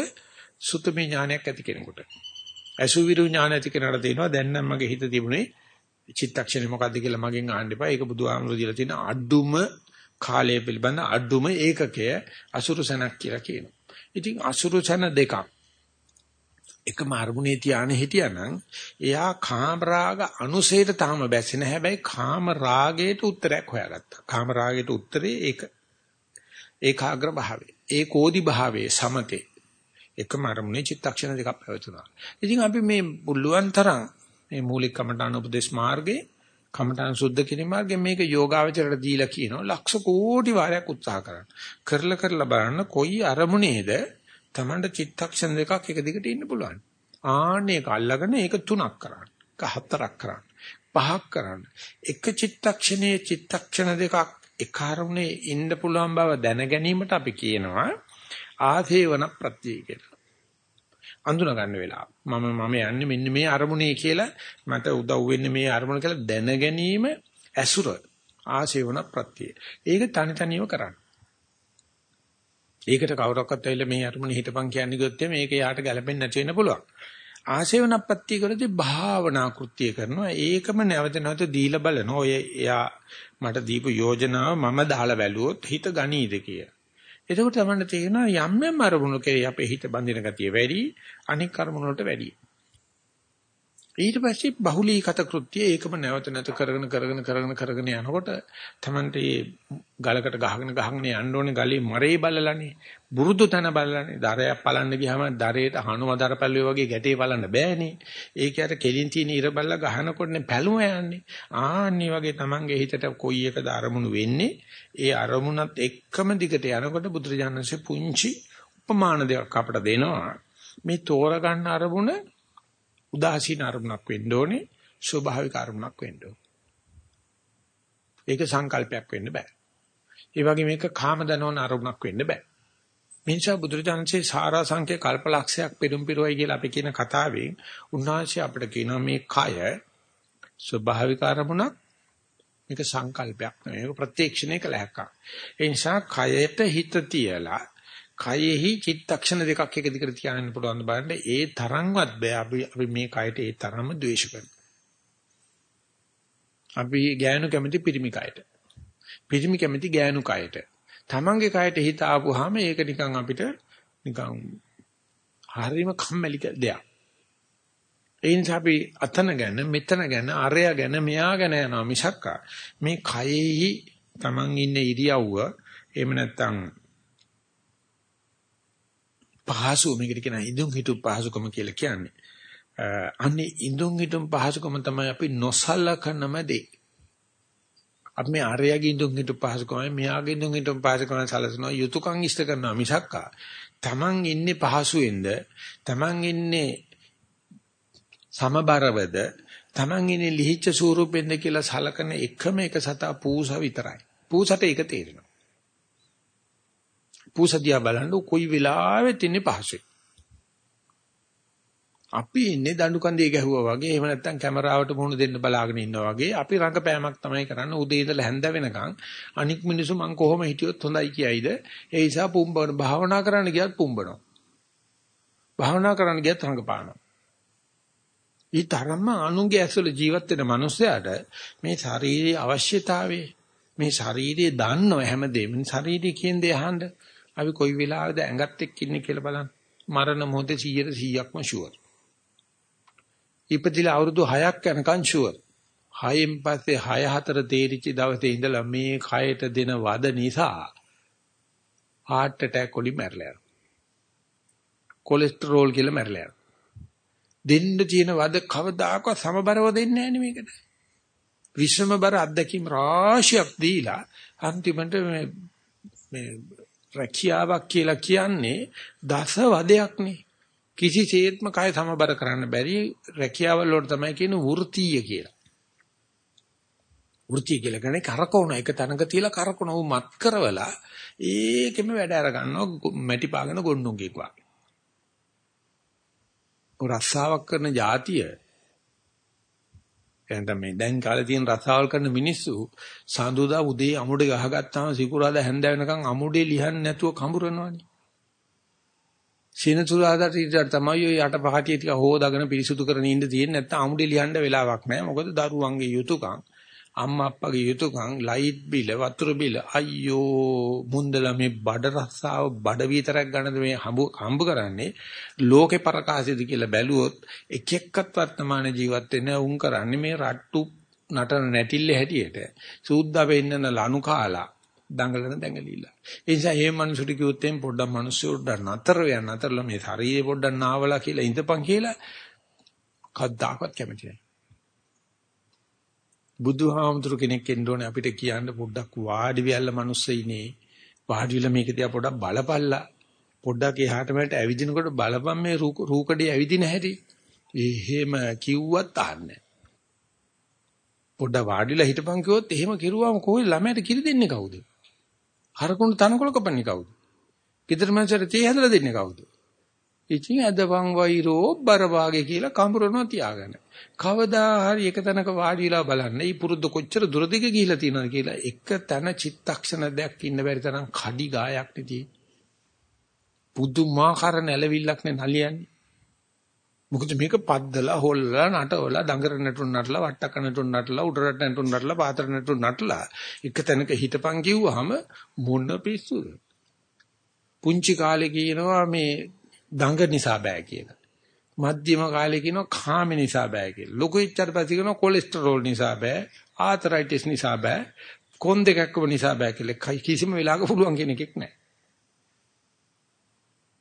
සුතමේ ඥානයක් ඇති කෙනෙකුට. අසුවිරු ඥාන ඇති කෙනාට තේනවා දැන් නම් මගේ හිත තිබුණේ චිත්තක්ෂණය මොකද්ද කියලා මගෙන් අහන්න එපා. ඒක බුදුහාමුදුරු දීලා තියෙන අඩුම කාලය පිළිබඳ අඩුම ඒකකය අසුරුසනක් කියලා කියනවා. ඉතින් අසුරුසන දෙකක් එකම අරමුණේ තියාන හිටියානම් එයා කාම රාග අනුසයට තාම බැසෙන හැබැයි කාම රාගයට උත්තරයක් හොයාගත්තා. කාම රාගයට උත්තරේ ඒක ඒකාග්‍ර භාවය. ඒකෝදි භාවයේ සමතේ එකම අරමුණේ චිත්තක්ෂණ දෙකක් පැවතුනා. ඉතින් අපි මේ බුල්ලුවන් තරම් මේ මූලික කමඨාන උපදේශ මාර්ගේ කමඨාන සුද්ධ කිරීම මාර්ගේ මේක යෝගාවචරයට දීලා කියනවා ලක්ෂ කෝටි වාරයක් උත්සාහ කරන්න. කරලා කරලා බලන්න කොයි අරමුණේද Tamanට චිත්තක්ෂණ දෙකක් එක දිගට ඉන්න පුළුවන්. ආන්නේක අල්ලගෙන ඒක තුනක් කරන්න. එක හතරක් කරන්න. පහක් කරන්න. එක චිත්තක්ෂණයේ චිත්තක්ෂණ දෙකක් එක අරමුණේ ඉන්න පුළුවන් බව දැන ගැනීමට අපි කියනවා ආසේවන ප්‍රත්‍ය කියලා. අඳුන ගන්න වෙලාව. මම මම යන්නේ මෙන්න මේ අරමුණේ කියලා මට උදව් වෙන්නේ මේ අරමුණ කියලා දැන ගැනීම ඇසුර ආශේවන ප්‍රත්‍ය. ඒක තනි තනියම කරන්න. ඒකට කවුරක්වත් ඇවිල්ලා මේ අරමුණේ හිටපන් කියන්නේ ගියොත් මේක යාට ගැලපෙන්නේ නැති වෙන්න පුළුවන්. ආශේවන ප්‍රත්‍ය කරද්දී භාවනා කෘත්‍ය කරනවා. ඒකම නැවත නැවත දීලා බලන ඔය එයා මට දීපු යෝජනාව මම දාලා බැලුවොත් හිත ගනීද කියලා. එතකොට තමයි තේරෙනවා යම් යම් අරමුණු කෙරේ අපේ හිත බඳින ගතිය වැඩි අනික් අරමුණු වලට වැඩි. ඊට පස්සේ බහුලීගත කෘත්‍ය ඒකම නැවත නැවත කරගෙන කරගෙන කරගෙන කරගෙන යනකොට තමන්ට මේ ගලකට ගහගෙන ගහගෙන යන්න ඕනේ ගලේ මරේ බලලානේ. බුරුදු තන බලලානේ. දරයක් පලන්න ගියාම දරේට හනුමදර පැල්ලුවේ වගේ ගැටේ බලන්න බෑනේ. ඒක අර කෙලින් තියෙන ඉර බල්ලා ගහනකොටනේ පැලුම යන්නේ. ආන්නි වගේ තමන්ගේ හිතට කොයි එකද අරමුණු වෙන්නේ? ඒ අරමුණත් එක්කම දිගට යනකොට බුදුරජාණන්සේ පුංචි උපමාන දෙකක් අපට දෙනවා. මේ තෝරගන්න අරමුණ උදාසීන අරමුණක් වෙන්න ඕනේ ස්වභාවික අරමුණක් වෙන්න ඕනේ. ඒක සංකල්පයක් වෙන්න බෑ. ඒ වගේ මේක කාම දනවන අරමුණක් වෙන්න බෑ. මිනිසා බුදුරජාණන්සේ සාරා සංඛ්‍ය කල්පලක්ෂයක් පෙරම් පිරුවයි කියලා අපි කියන කතාවෙන් උන්වහන්සේ අපිට කියනවා මේ කය ස්වභාවික අරමුණක් මේක සංකල්පයක් නෙවෙයි මේක ප්‍රත්‍යක්ෂණය කළ හැක්කක්. ඒ නිසා කයට හිත තියලා කයෙහි චිත්තක්ෂණ දෙකක් එක දිගට තියාගෙන පුළුවන් බලන්න ඒ තරම්වත් බෑ අපි අපි මේ කයට ඒ තරම්ම ද්වේෂ කරනවා. අපි ගෑනු කැමති පිරිමි කයට. පිරිමි කැමති ගෑනු කයට. Tamange කයට හිත ආපුවාම ඒක නිකන් අපිට නිකන් හරීම කම්මැලි දෙයක්. ඒ නිසා අපි අතන ගැන මෙතන ගැන අරය ගැන මෙයා ගැන යනවා මිසක් මේ කයෙහි Taman ඉන්න ඉරියව්ව එහෙම නැත්නම් පහසුව මේකට කියන ඉදුම් හිටු පහසුකම කියලා කියන්නේ. අන්නේ ඉදුම් හිටුම් පහසුකම තමයි අපි නොසලකනම දේ. අපි මේ ආර්යගේ ඉදුම් හිටු පහසුකම මෙයාගේ ඉදුම් හිටු පහසුකම සලසනවා යුතුයකම් ඉෂ්ට කරනවා මිසක්කා. Taman ඉන්නේ පහසුවෙන්ද Taman ඉන්නේ සමබරවද Taman ඉන්නේ ලිහිච්ඡ ස්වරූපෙන්ද කියලා සලකන එකම එක සතා පූස විතරයි. පූසට ඒක තේරෙනවා. පූසදියා බලන්න කොයි වෙලාවෙත් ඉන්නේ පහසුයි. අපි ඉන්නේ දඬු කන්දේ ගැහුවා වගේ එහෙම නැත්නම් කැමරාවට මුහුණ දෙන්න බලාගෙන ඉන්නවා වගේ. අපි රංගපෑමක් තමයි කරන්නේ. උදේ ඉඳලා හැන්ද වෙනකන් අනික් මිනිස්සු මං කොහොම හිටියොත් හොඳයි කියයිද? ඒ නිසා පුම්බන භාවනා කරන්න ගියත් පුම්බනවා. භාවනා කරන්න ගියත් රංගපානවා ඊ තරම්ම අනුන්ගේ ඇසල ජීවත් වෙන මනුස්සයාට මේ ශාරීරික අවශ්‍යතාවයේ මේ ශාරීරිය දන්නව හැමදේම. ශාරීරිය කියන දේ අහන්න. අපි කොයි වෙලාවද ඇඟත් එක්ක ඉන්නේ කියලා බලන්න. මරණ මොහොතේ 100ට 100ක්ම ෂුවර්. ඉපදිලා අවුරුදු 6ක් යනකන් ෂුවර්. 6න් පස්සේ 6 4 තේරිච්ච දවසේ ඉඳලා මේ කයට දෙන වද නිසා heart attack වලින් මැරලා යනවා. කොලෙස්ටරෝල් කියලා මැරලා යනවා. දෙන්න තියෙන වද කවදාකවත් සමබරව දෙන්නේ නැහැ මේකට. විෂම බර අත්දැකීම් රාශියක් දීලා අන්තිමට මේ මේ රැකියාවක් කියලා කියන්නේ දස වදයක්නේ. කිසිසේත්ම කය සමබර කරන්න බැරි රැකියාවල් වලට තමයි කියන වෘත්තීය කියලා. වෘත්තීය කියලා කියන්නේ කරකවන එක තැනක තියලා කරකවන උ මත් කරවලා ඒකෙම වැඩ අර ගන්නවා මැටි පාගන ගොන්නුන්ගෙක් වගේ. රස්සාවක් කරන જાතිය එහෙනම් මේ දැන් කාලේ තියෙන රසාවල් කරන මිනිස්සු සඳුදා උදේ අමුඩේ ගහගත්තාම සිකුරාදා හැන්ද වෙනකන් අමුඩේ ලියන්නේ නැතුව කඹරනවානේ. සෙනසුරාදාට ඊට තමයි ඔය යට පහටිය ටික හොදාගෙන පිරිසුදු කරගෙන ඉන්න තියෙන්නේ. නැත්නම් අමුඩේ ලියන්න වෙලාවක් නැහැ. මොකද දරුවන්ගේ යුතුයකම් අම්මා අප්පගේ යුතුයකම් ලයිට් බිල වතුර බිල අයියෝ මුන්දලා මේ බඩ රස්සාව බඩ විතරක් ගන්නද මේ හම්බ හම්බ කරන්නේ ලෝකේ පරකාසෙද කියලා බැලුවොත් එක එක්කත් වර්තමාන ජීවත් වෙන උන් කරන්නේ මේ රට්ටු නටන නැටිල්ල හැටියට සූද්දා වෙන්නන ලනු කාලා දඟලන දැඟලිලා. ඒ නිසා මේ මනුස්සට කිව්වොත් එම් පොඩ්ඩක් මිනිස්සුන්ට නතර වෙන නතරලා මේ ශරීරේ පොඩ්ඩක් නාවලා කියලා ඉඳපන් කියලා කද්දාකවත් කැමති නැහැ. බුදුහාමුදුරු කෙනෙක් එන්න ඕනේ අපිට කියන්න පොඩ්ඩක් වාඩි වෙල්ල මිනිස්සෙයිනේ. වාඩි වෙලා මේක දිහා පොඩ්ඩක් බලපල්ලා. පොඩ්ඩක් එහාට මෙහාට ඇවිදිනකොට බලපන් මේ රූකඩේ ඇවිදින හැටි. එහෙම කිව්වත් අහන්නේ පොඩ්ඩක් වාඩිලා හිටපන් කිව්වොත් එහෙම කිරුවාම කොහේ ළමයට කිරි දෙන්නේ කවුද? හරකුණු තනකොළ කපන්නේ කවුද? ගෙදර මනසට තේ හදලා දෙන්නේ කවුද? ඉතින් අදපන් වෛරෝ බරවාගේ කියලා කඹරනවා තියාගන්න. කවදා හරි එක තැනක වාඩිලා බලන්න. මේ පුරුද්ද කොච්චර දුරදිග ගිහිලා තියෙනවද කියලා එක තැන චිත්තක්ෂණ දෙයක් ඉන්න බැරි තරම් කඩි ගායක් නෙදී. පුදුමාකාර නැලවිල්ලක් නේ නලියන්නේ. මොකද මේක පද්දලා හොල්ලා නටවලා දඟර නටුන් නටලා වට්ටක නටුන් නටලා උඩරට නටුන් නටලා පාතර නටුන් නටලා එක තැනක හිටපන් කිව්වහම මොන පිස්සුද පුංචි කාලේ කියනවා මේ දඟ නිසා බෑ කියලා මධ්‍යම කාලේ කියනවා කාම නිසා බෑ කියලා ලොකු ඉච්ඡාට පස්සේ කියනවා කොලෙස්ටරෝල් නිසා බෑ ආතරයිටිස් නිසා බෑ කොන් දෙකක්ම නිසා බෑ කියලා කිසිම වෙලාවක පුළුවන් කෙනෙක් නැහැ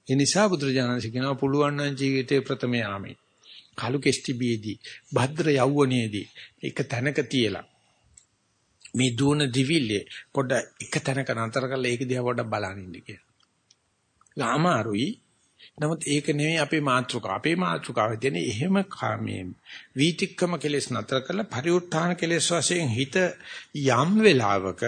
ඒ නිසා බුදුරජාණන් කියනවා පුළුවන් නම් ජීවිතේ ප්‍රථම යාමේ. කලු කෙස්ටිබියේදී භද්‍ර යවුවනේදී එක තැනක තියලා මේ දුවන දිවිල්ලේ පොඩ එක තැනක නතර කරලා ඒක දිහා පොඩ බලන් ඉන්න කියලා. අමාරුයි. නමුත් ඒක නෙමෙයි අපේ මාතෘකාව. අපේ මාතෘකාව කියන්නේ එහෙම කාමයේ වීතික්කම කෙලෙස් නතර කරලා පරිඋත්ථාන කෙලෙස් වශයෙන් හිත යම් වෙලාවක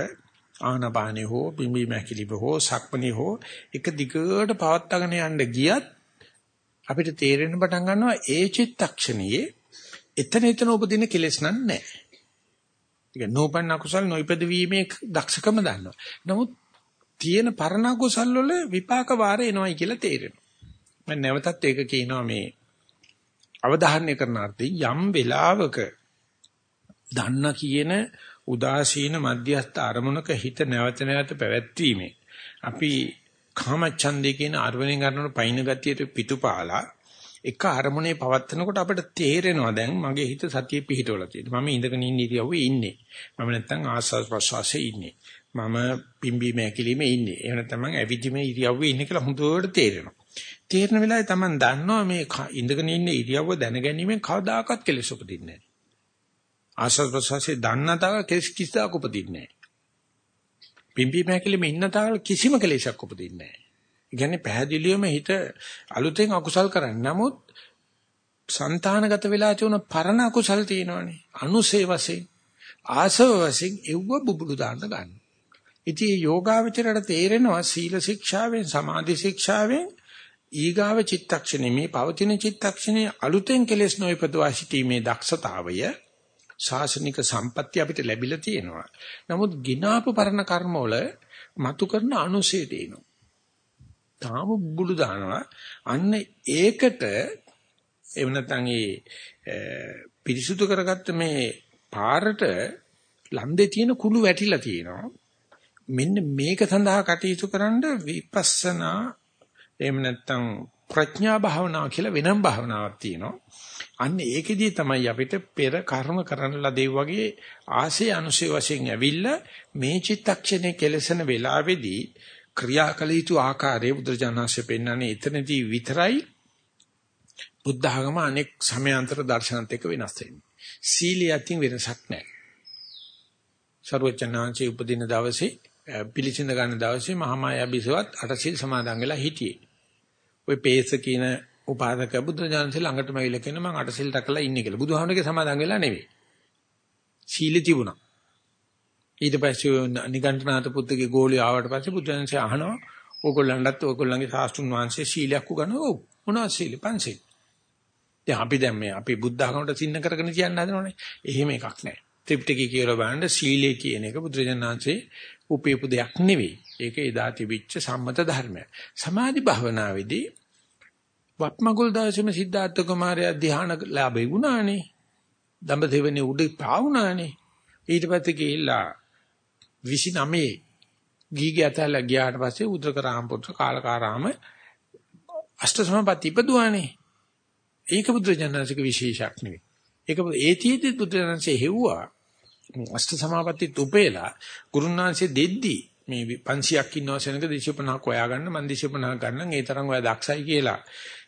ආනපානේ හෝ බිම්බි මැකිලිබ හෝ සක්මණේ හෝ එක දිගට පවත්වාගෙන යන්න ගියත් අපිට තේරෙන්න පටන් ගන්නවා ඒ චිත්තක්ෂණයේ එතන එතන උපදින කෙලෙස් නෑ. ඒක නෝපන්න කුසල් නොයිපද වීමේ දක්ෂකම දන්නවා. නමුත් තියෙන පරණ කුසල් වල විපාක වාරය එනවයි කියලා තේරෙනවා. මම නැවතත් ඒක කියනවා මේ අවධාරණය කරන අර්ථයෙන් යම් වෙලාවක දන්න කියන උදාසීන මධ්‍යස්ථ අරමුණක හිත නැවත නැවත පැවැත්වීමේ අපි කාමච්ඡන්දේ කියන අරමුණෙන් ගන්නන පයින් ගතියට පිටුපාලා එක අරමුණේ පවත්නකොට අපිට තේරෙනවා දැන් මගේ හිත සතිය පිහිටවලා තියෙනවා. මම ඉඳගෙන ඉන්න ඉරියව්වේ ඉන්නේ. මම නැත්තම් ආස්වාද ප්‍රසවාසයේ ඉන්නේ. මම පිම්බීම ඇකිලිමේ ඉන්නේ. එහෙම නැත්නම් මම ඇවිදිමේ ඉරියව්වේ ඉන්නේ කියලා හොඳට තේරෙනවා. තේරෙන වෙලාවේ Taman දන්නවා මේ ඉඳගෙන ඉන්න ඉරියව්ව දැනගැනීමෙන් කවදාකවත් කෙලෙස් උපදින්නේ නැහැ. ආශ්‍රද ප්‍රසවාසයේ දන්නතාව කෙස් කිසිදාක උපදින්නේ නැහැ. පිම්බි මෑකලෙම ඉන්නතාව කිසිම කෙලෙසක් උපදින්නේ නැහැ. ඒ කියන්නේ පැහැදිලිවම හිත අලුතෙන් අකුසල් කරන්නේ. නමුත් సంతානගත වෙලා තියුණු පරණ අකුසල් තියෙනවනේ. අනුසේ වශයෙන් ආසව වශයෙන් එව්ව බුබුලු දාන්න ගන්න. ඉතින් යෝගාවචරයට තේරෙනවා සීල ශික්ෂාවෙන් සමාධි ශික්ෂාවෙන් ඊගාව චිත්තක්ෂණේ මේ පවතින චිත්තක්ෂණේ අලුතෙන් කෙලෙස් නොයිපදවා සිටීමේ දක්ෂතාවය ශාසනික සම්පත්‍ය අපිට ලැබිලා තියෙනවා. නමුත් ගිනාපු පරණ කර්මවල මතු කරන අනුසය දෙනවා. තාම බුළු දානවා. අන්න ඒකට එහෙම නැත්නම් ඒ පිරිසුදු කරගත්ත මේ පාරට ලන්දේ තියෙන කුළු වැටිලා තියෙනවා. මෙන්න මේක සඳහා කටයුතු කරන්න විපස්සනා එහෙම නැත්නම් ප්‍රඥා භාවනාව කියලා වෙනම භාවනාවක් තියෙනවා. අන්න ඒකෙදී තමයි අපිට පෙර කර්ම කරන ලදේ වගේ ආසේ අනුසේ වශයෙන් ඇවිල්ලා මේ චිත්තක්ෂණේ කෙලසන වෙලාවේදී ක්‍රියාකල යුතු ආකාරය බුදුරජාණන්සේ පෙන්වන්නේ එතනදී විතරයි බුද්ධ ආගම අනෙක් සමයාන්තර දර්ශනත් එක්ක වෙනස් වෙන්නේ. සීලිය අතින් වෙනසක් නැහැ. සර්වචනාංශයේ උපදින දවසේ පිළිසිඳ ගන්න දවසේ මහාමායා බිසවත් අටසිල් සමාදන් වෙලා හිටියේ. ওই පේස කියන උපාසක බුදුරජාණන්සේ ළඟටම ඇවිල්ලා කියන මම අටසිල් රැකලා ඉන්නේ කියලා. බුදුහාමුදුරගේ සමාදන් වෙලා නෙවෙයි. සීල තිබුණා. ඊට පස්සේ නිගණ්ඨනාත පුත්‍රගේ ගෝලිය ආවට පස්සේ බුදුරජාණන්සේ අහනවා ඕගොල්ලන්ටත් ඕගොල්ලන්ගේ ශාස්ත්‍රුන් වහන්සේ සීලයක් උගන්වනවා. ඔව්. මොනවද සීල? පන්සිල්. දැන් අපි දැන් මේ අපි බුද්ධ ආගමට සින්න කරගෙන කියන්න හදනවනේ. එහෙම එකක් නැහැ. ත්‍රිපිටකය කියලා බලන්න සීලය කියන එක බුදුරජාණන්සේ උපයපු දෙයක් නෙවෙයි. ඒක එදා තිබිච්ච සම්මත ධර්මයක්. සමාධි භාවනාවේදී වත්මගුල් දාසෙම සිද්ධාර්ථ කුමාරයා ධ්‍යාන ලාභේ වුණානේ. දඹදෙවනේ උඩ පාවුණානේ. ඊට පස්සේ ගිහිල්ලා 29 ගීගේ ඇතැල්ල ගියාට පස්සේ උද්දකරාම පුත්‍ර කාලකාරාම අෂ්ට සමාපatti ඉපදුවානේ. ඒක බුදුජානසික විශේෂයක් නෙවෙයි. ඒක ඒතියෙදි බුදුජානසෙ හෙව්වා අෂ්ට සමාපatti තුපේලා ගුරුනාංශයේ දෙද්දි මේ 500ක් ඉන්නව සෙනඟ 250ක් හොයාගන්න මන් 250ක් ගන්න ඒ තරම් ඔයා දක්ෂයි කියලා.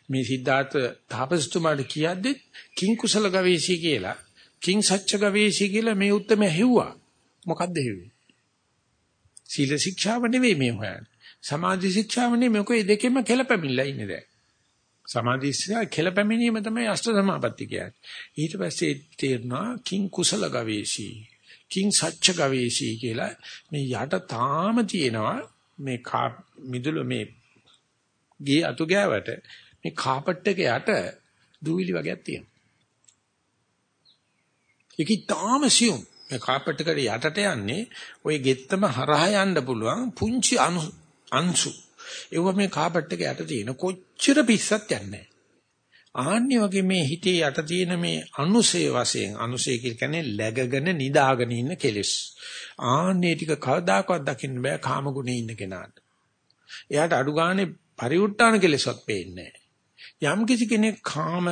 මේ සිද්ධාර්ථ තාපසතුමාට කියද්දි කිං කුසල ගවේෂී කියලා කිං සච්ච ගවේෂී කියලා මේ උත්තරම හෙව්වා මොකද්ද හෙව්වේ සීල ශික්ෂාව නෙවෙයි මේ හොයන්නේ. සමාධි ශික්ෂාව නෙවෙයි. මොකද දෙකෙම කෙලපැමිණලා ඉන්නේ දැන්. සමාධි ශික්ෂා කෙලපැමිණීම තමයි අෂ්ට සමාපatti කියන්නේ ඊට පස්සේ තේරෙනවා කිං කුසල ගවේෂී කිං සච්ච ගවේෂී කියලා මේ යට තාම තියෙනවා මේ මිදුල මේ ගේ අතු ගෑවට මේ කාපට් එක යට දූවිලි වගේක් තියෙනවා. ඒක තාම සියුම් මේ කාපට් එකට යටට යන්නේ ওই ගෙත්තම හරහා යන්න පුළුවන් පුංචි අංශු. ඒව මේ කාපට් එක යට තියෙන කොච්චර පිස්සක් යන්නේ ආන්නේ වගේ මේ හිතේ යට තියෙන මේ අනුසය වශයෙන් අනුසය කියන්නේ läගගෙන නිදාගෙන ඉන්න කෙලෙස්. ආන්නේ ටික කවදාකවත් දකින්න බෑ කාම ගුණේ ඉන්න කෙනාට. එයාට අඩු ගානේ පරිඋත් ทาน කෙලෙසවත් පේන්නේ යම් කිසි කෙනෙක් කාම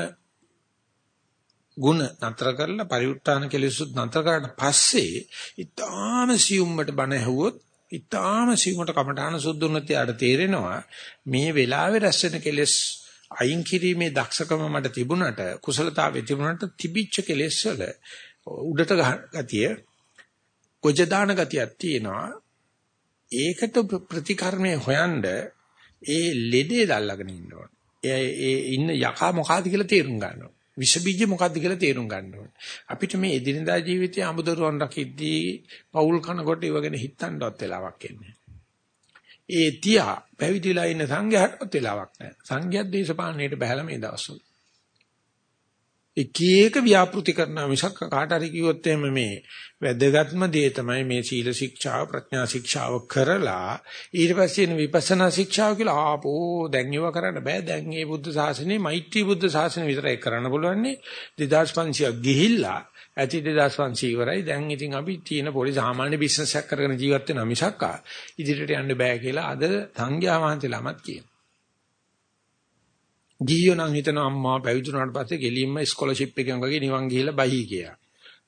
ගුණ නතර කරලා පරිඋත් ทาน කෙලෙසුත් නතර කරාට පස්සේ ඊටාම සියුම්මට බණ ඇහුවොත් ඊටාම සියුම්මට කමඨාන සුද්ධුනත් යාට තේරෙනවා මේ වෙලාවේ රැස් වෙන කෙලෙස් අයින් කිරීමේ දක්ෂකම මට තිබුණට කුසලතාවෙ තිබුණට තිබිච්ච කෙලෙස් වල උඩට ගතිය ගොජ දාන ගතියක් තියෙනවා ඒකට ප්‍රතිකර්මයේ හොයනද ඒ ලෙඩේ දැල්ලාගෙන ඉන්න ඕන. ඒ ඒ ඉන්න යකා මොකಾದ කියලා තේරුම් ගන්න ඕන. විෂ බීජ මොකද්ද කියලා තේරුම් ගන්න ඕන. අපිට මේ එදිනදා ජීවිතයේ අමුදරුවන් රකිද්දී පෞල් කනකොට ඉවගෙන හිටන්නවත් වෙලාවක් එන්නේ. ඒ තියා පැවිදිලා ඉන්න සංඝයාටවත් වෙලාවක් නැහැ. සංඝයාත් දේශපාලනයට බහැලා මේ දවස්වල. එක එක ව්‍යාපෘති කරනවා මිසක් කාට හරි කිව්වොත් එහෙම මේ වැදගත්ම දේ තමයි මේ සීල ශික්ෂාව ප්‍රඥා ශික්ෂාව කරලා ඊට පස්සේ විපස්සනා ශික්ෂාව කියලා ආපෝ දැන් ඒව කරන්න බෑ දැන් මේ බුද්ධ ශාසනේ මෛත්‍රී බුද්ධ ශාසනය විතරයි කරන්න පුළුවන් 2500ක් ගිහිල්ලා ඇති 2500 ඉවරයි. දැන් ඉතින් අපි තියෙන පොඩි සාමාන්‍ය බිස්නස් එකක් කරගෙන ජීවත් වෙනවා මිසක් ඉදිරියට යන්න බෑ කියලා අද සංඝයා වහන්සේලාමත් කියනවා. ගියෝ නම් හිතන අම්මා පැවිදුණාට පස්සේ ගෙලින්ම ස්කෝලර්ෂිප් එකෙන් වගේ නිවන් ගිහිල්ලා බහි කියලා.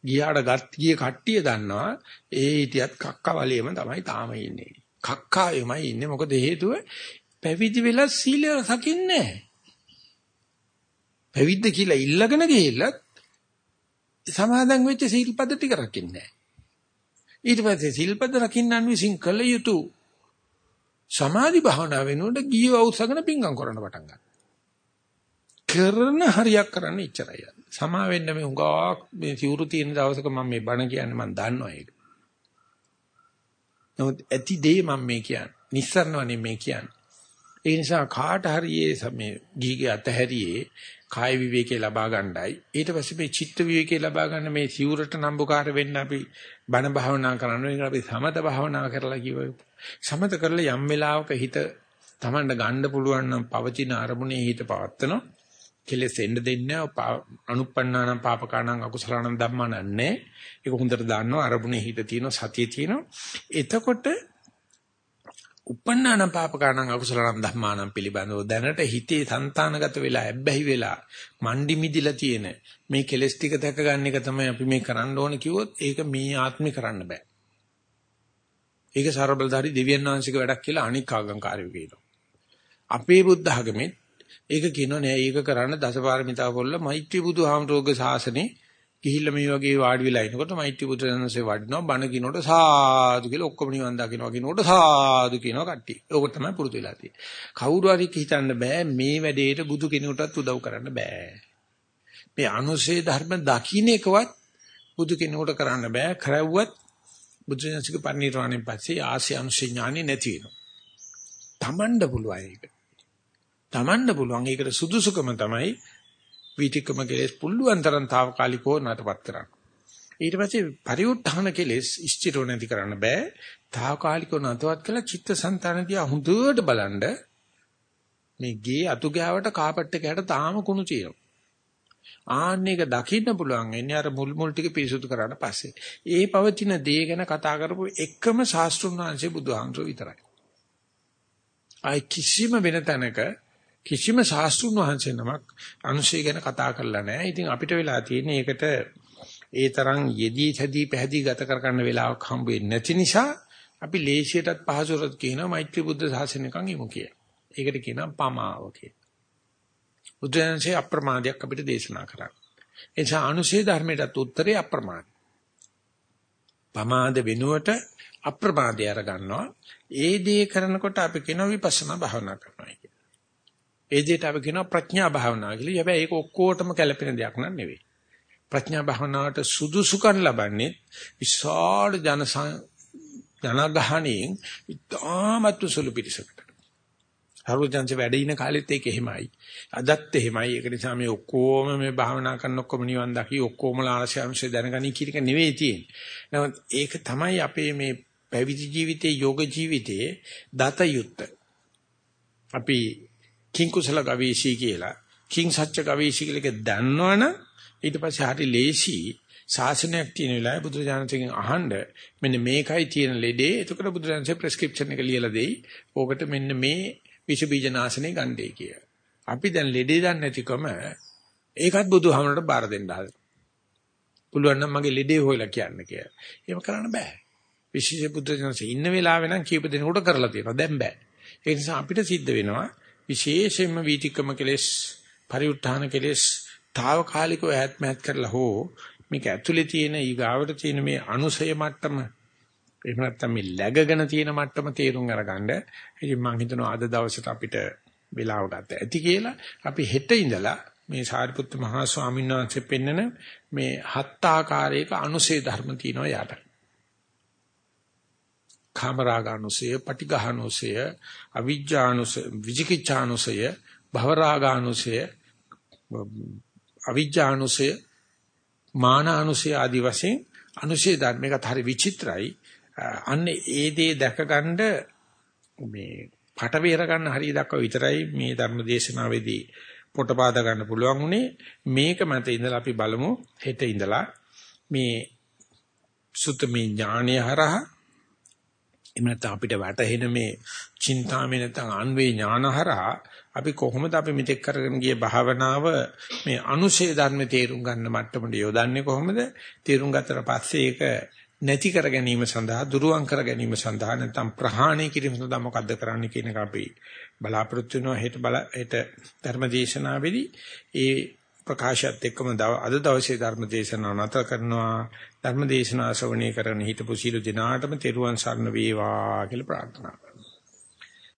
ගියාට ගත් ගිය කට්ටිය දන්නවා ඒ හිටියත් කක්කවලියම තමයි තාම ඉන්නේ. කක්කාවෙමයි ඉන්නේ මොකද හේතුව පැවිදි වෙලා සීලය රකින්නේ නැහැ. පැවිද්ද කියලා ඉල්ලගෙන ගිහිල්ලත් සමාදන් වෙච්ච සීල්පද ටික රකින්නේ නැහැ. ඊට පස්සේ සීල්පද රකින්නන් විසින් කළ යුතු සමාධි භාවනා වෙනුවට ගියව උත්සගෙන පිංගම් කරන්න පටන් ගන්නවා. කරන හරියක් කරන්න ඉච්චරයි. සමා වෙන්න මේ උගාවක් මේ සිවුරු තියෙන දවසක මම මේ බණ කියන්නේ මම දන්නවා ඒක. නමුත් ඇති දේ මම මේ කියන්නේ. නිස්සරණවනේ මේ කියන්නේ. ඒ නිසා කාට හරියේ මේ ගීගේ අතහැරියේ කාය විවේකේ ලබා ගන්නයි ඊට පස්සේ මේ චිත්ත විවේකේ ලබා ගන්න මේ සිවුරට නම්බුකාර වෙන්න අපි බණ භාවනා කරනවා ඒක අපි සමත භාවනා කරලා කිව්ව සමත කරලා යම් වෙලාවක හිත Tamanda ගන්න පුළුවන් නම් පවතින අරමුණේ හිත පවත්නවා කෙලෙස් එන්න දෙන්නේ අනුප්පන්නාන පාපකාණං අකුසලාණං ධම්මාණං නෑ. ඒක හොඳට දන්නවා අරමුණේ හිත තියෙනවා සතිය තියෙනවා. එතකොට උපන්නාන පාපකාණං අකුසලාණං ධම්මාණං පිළිබඳව දැනට හිතේ సంతానගත වෙලා ඇබ්බැහි වෙලා මණ්ඩි මිදිලා තියෙන මේ කෙලෙස් ටික දැක ගන්න එක තමයි අපි මේ කරන්න ඕන කිව්වොත් ඒක මේ ආත්මේ කරන්න බෑ. ඒක ਸਰබලධාරී දෙවියන් වහන්සේගේ වැඩක් කියලා අනික් ආගම්කාරයෝ කියනවා. අපේ බුද්ධ ආගමේ ඒක කියනවා නෑ ඒක කරන්න දසපාරමිතා වල මෛත්‍රී බුදුහාමරෝග ශාසනේ ගිහිල්ලා මේ වගේ වාඩි වෙලා ඉනකොට මෛත්‍රී බුදුරජාණන්සේ වඩිනවා බණ කිනකොට සාදු කියලා ඔක්කොම නිවන් දකින්නවා කිනකොට සාදු කියනවා කට්ටිය. ඕක තමයි පුරුදු වෙලා තියෙන්නේ. කවුරු හරි හිතන්න බෑ මේ වැඩේට බුදු කෙනෙකුටත් උදව් කරන්න බෑ. මේ අනුශේ ධර්ම දකින්න එකවත් බුදු කෙනෙකුට කරන්න බෑ. කරවුවත් බුදුසසුක පරිණිරවාණයෙන් පස්සේ ආසි අනුශේ ඥානෙ නැති වෙනවා. තමන්ඩ පුළුවන් ඒක. තමන්ට පුළුවන් ඒකට සුදුසුකම තමයි වීතික්‍රම කෙලෙස් පුළුවන් තරම් తాවකාලිකව නටපත් කරන්න. ඊට පස්සේ පරිඋත්ථාන කෙලෙස් ස්ථිරව නැති කරන්න බෑ. తాවකාලිකව නටවත් කළා චිත්තසංතානදී හුදුවට බලන්න මේ ගේ අතු ගෑවට කාපට් එකකට තාම කුණු තියෙනවා. ආන්නේක දකින්න පුළුවන් එන්නේ අර මුල් මුල් ටික පිරිසුදු කරාට පස්සේ. ඒ පවතින දේ ගැන කතා කරපු එකම ශාස්ත්‍රුන් වහන්සේ බුදුහාමුදුරුවෝ විතරයි. ආයි කිසිම වෙන තැනක කිසිම ශාස්ත්‍රුන් වහන්සේ නමක් අනුශය ගැන කතා කරලා නැහැ. ඉතින් අපිට වෙලා තියෙන්නේ ඒකට ඒ තරම් යෙදී තැදී පැහැදී ගත කර ගන්න වෙලාවක් හම්බ වෙන්නේ නැති නිසා අපි ලේසියටත් පහසුරත් කියනවා මෛත්‍රී බුද්ධ ශාසනයකන් ඉමු කියලා. ඒකට කියනවා පමාව කියලා. බුදුන්සේ අප්‍රමාදයක් අපිට දේශනා කරා. ඒ නිසා අනුශේ ධර්මයටත් උත්තරේ අප්‍රමාද. පමාද වෙනුවට අප්‍රමාදය අර ගන්නවා. ඒ දේ කරනකොට අපි කියනවා විපස්සනා භාවනා කරනවා කියලා. ඒ දෙයට අපි කියනවා ප්‍රඥා භාවනා කියලා. හැබැයි ඒක ඔක්කොටම කැළපෙන දෙයක් නන් නෙවෙයි. ප්‍රඥා භාවනාවට සුදුසුකම් ලබන්නේ විශාල ජන ජනගහණයෙන් ඉතාමත් සුළු පිරිසකට. හරුවචන්සේ වැඩ ඉන කාලෙත් ඒක එහෙමයි. අදත් එහෙමයි. ඒක නිසා මේ ඔක්කොම මේ භාවනා කරන ඔක්කොම නිවන් දකි ඔක්කොම ආශයංශය දැනගනි කියන එක නෙවෙයි තියෙන්නේ. නමුත් ඒක තමයි අපේ මේ පැවිදි ජීවිතයේ යෝග ජීවිතයේ දත යුත්ත. අපි කිං කුසල ගවේෂී කියලා කිං සත්‍ය ගවේෂී කියලා එක දන්නවනම් ඊට පස්සේ හරි ලේසි ශාසනයක් තියෙන වෙලාවේ බුදුරජාණන්සේගෙන් අහන්න මෙන්න මේකයි තියෙන ලෙඩේ එතකොට බුදුරජාණන්සේ ප්‍රෙස්ක්‍රිප්ෂන් එක ලියලා දෙයි. ඕකට මෙන්න මේ විෂ බීජ නාශනේ ගන්නයි කිය. අපි දැන් ලෙඩේ දන්නේ නැතිකම ඒකත් බුදුහාමරට බාර දෙන්න හදනවා. පුළුවන් නම් මගේ ලෙඩේ හොයලා කියන්න කියලා. එහෙම කරන්න බෑ. විශේෂ බුදුරජාණන්සේ ඉන්න වෙලාවේ නම් කීප දෙනෙකුට කරලා තියෙනවා. දැන් බෑ. ඒ නිසා අපිට සිද්ධ වෙනවා විශේෂයෙන්ම වීතික්‍රම කෙලෙස්, පරිඋත්ථාන කෙලෙස් తాවකාලිකව ඈත්මත් කරලා හෝ මේක ඇතුලේ තියෙන ඊගාවට තියෙන මේ අනුසය මට්ටම එහෙම නැත්නම් මේ läගගෙන තියෙන මට්ටම තේරුම් අරගන්න. ඉතින් මම හිතනවා අද දවසට අපිට වෙලාව ගත ඇති කියලා අපි හෙට ඉඳලා මේ සාරිපුත්ත මහා ස්වාමීන් වහන්සේ පෙන්නන මේ හත් ආකාරයක අනුසේ ධර්ම තියෙනවා යාට. කාමරාගානුසය, පටිඝානුසය, අවිජ්ජානුසය, විචිකිච්ඡානුසය, භවරාගානුසය, අවිජ්ජානුසය, මානානුසය ආදි වශයෙන් අනුශේ ධර්මයකට හරි විචිත්‍රයි. අන්න ඒ දේ දැකගන්න මේ පට වේර ගන්න හරිය දක්වා විතරයි මේ ධර්ම දේශනාවේදී පොට පාද ගන්න පුළුවන් උනේ මේක මත ඉඳලා අපි බලමු හෙට ඉඳලා මේ සුත්තමේ ඥානය හරහා එහෙම නැත්නම් අපිට වැටහෙන මේ චින්තාමේ නැත්නම් අන්වේ ඥානහරහා අපි කොහොමද අපි මෙතෙක් කරගෙන ගිය භාවනාව මේ අනුශේ ධර්ම තේරුම් ගන්න මට්ටමට යොදන්නේ කොහොමද? තේරුම් ගත්තට පස්සේ ඒක නැති කර ගැනීම සඳහා දුරුවන් කර ගැනීම සඳහා නැත්නම් ප්‍රහාණය කිරීම සඳහා මොකද්ද කරන්න කියන එක අපි බලාපොරොත්තු වෙනවා. හෙට බල හෙට ධර්මදේශනාවේදී ඒ ප්‍රකාශයත් එක්කම අද දවසේ ධර්මදේශනාව නැතර කරනවා. ධර්මදේශනා ශ්‍රවණය කරන හිතපු සීල දිනාටම තෙරුවන් සරණ වේවා කියලා ප්‍රාර්ථනා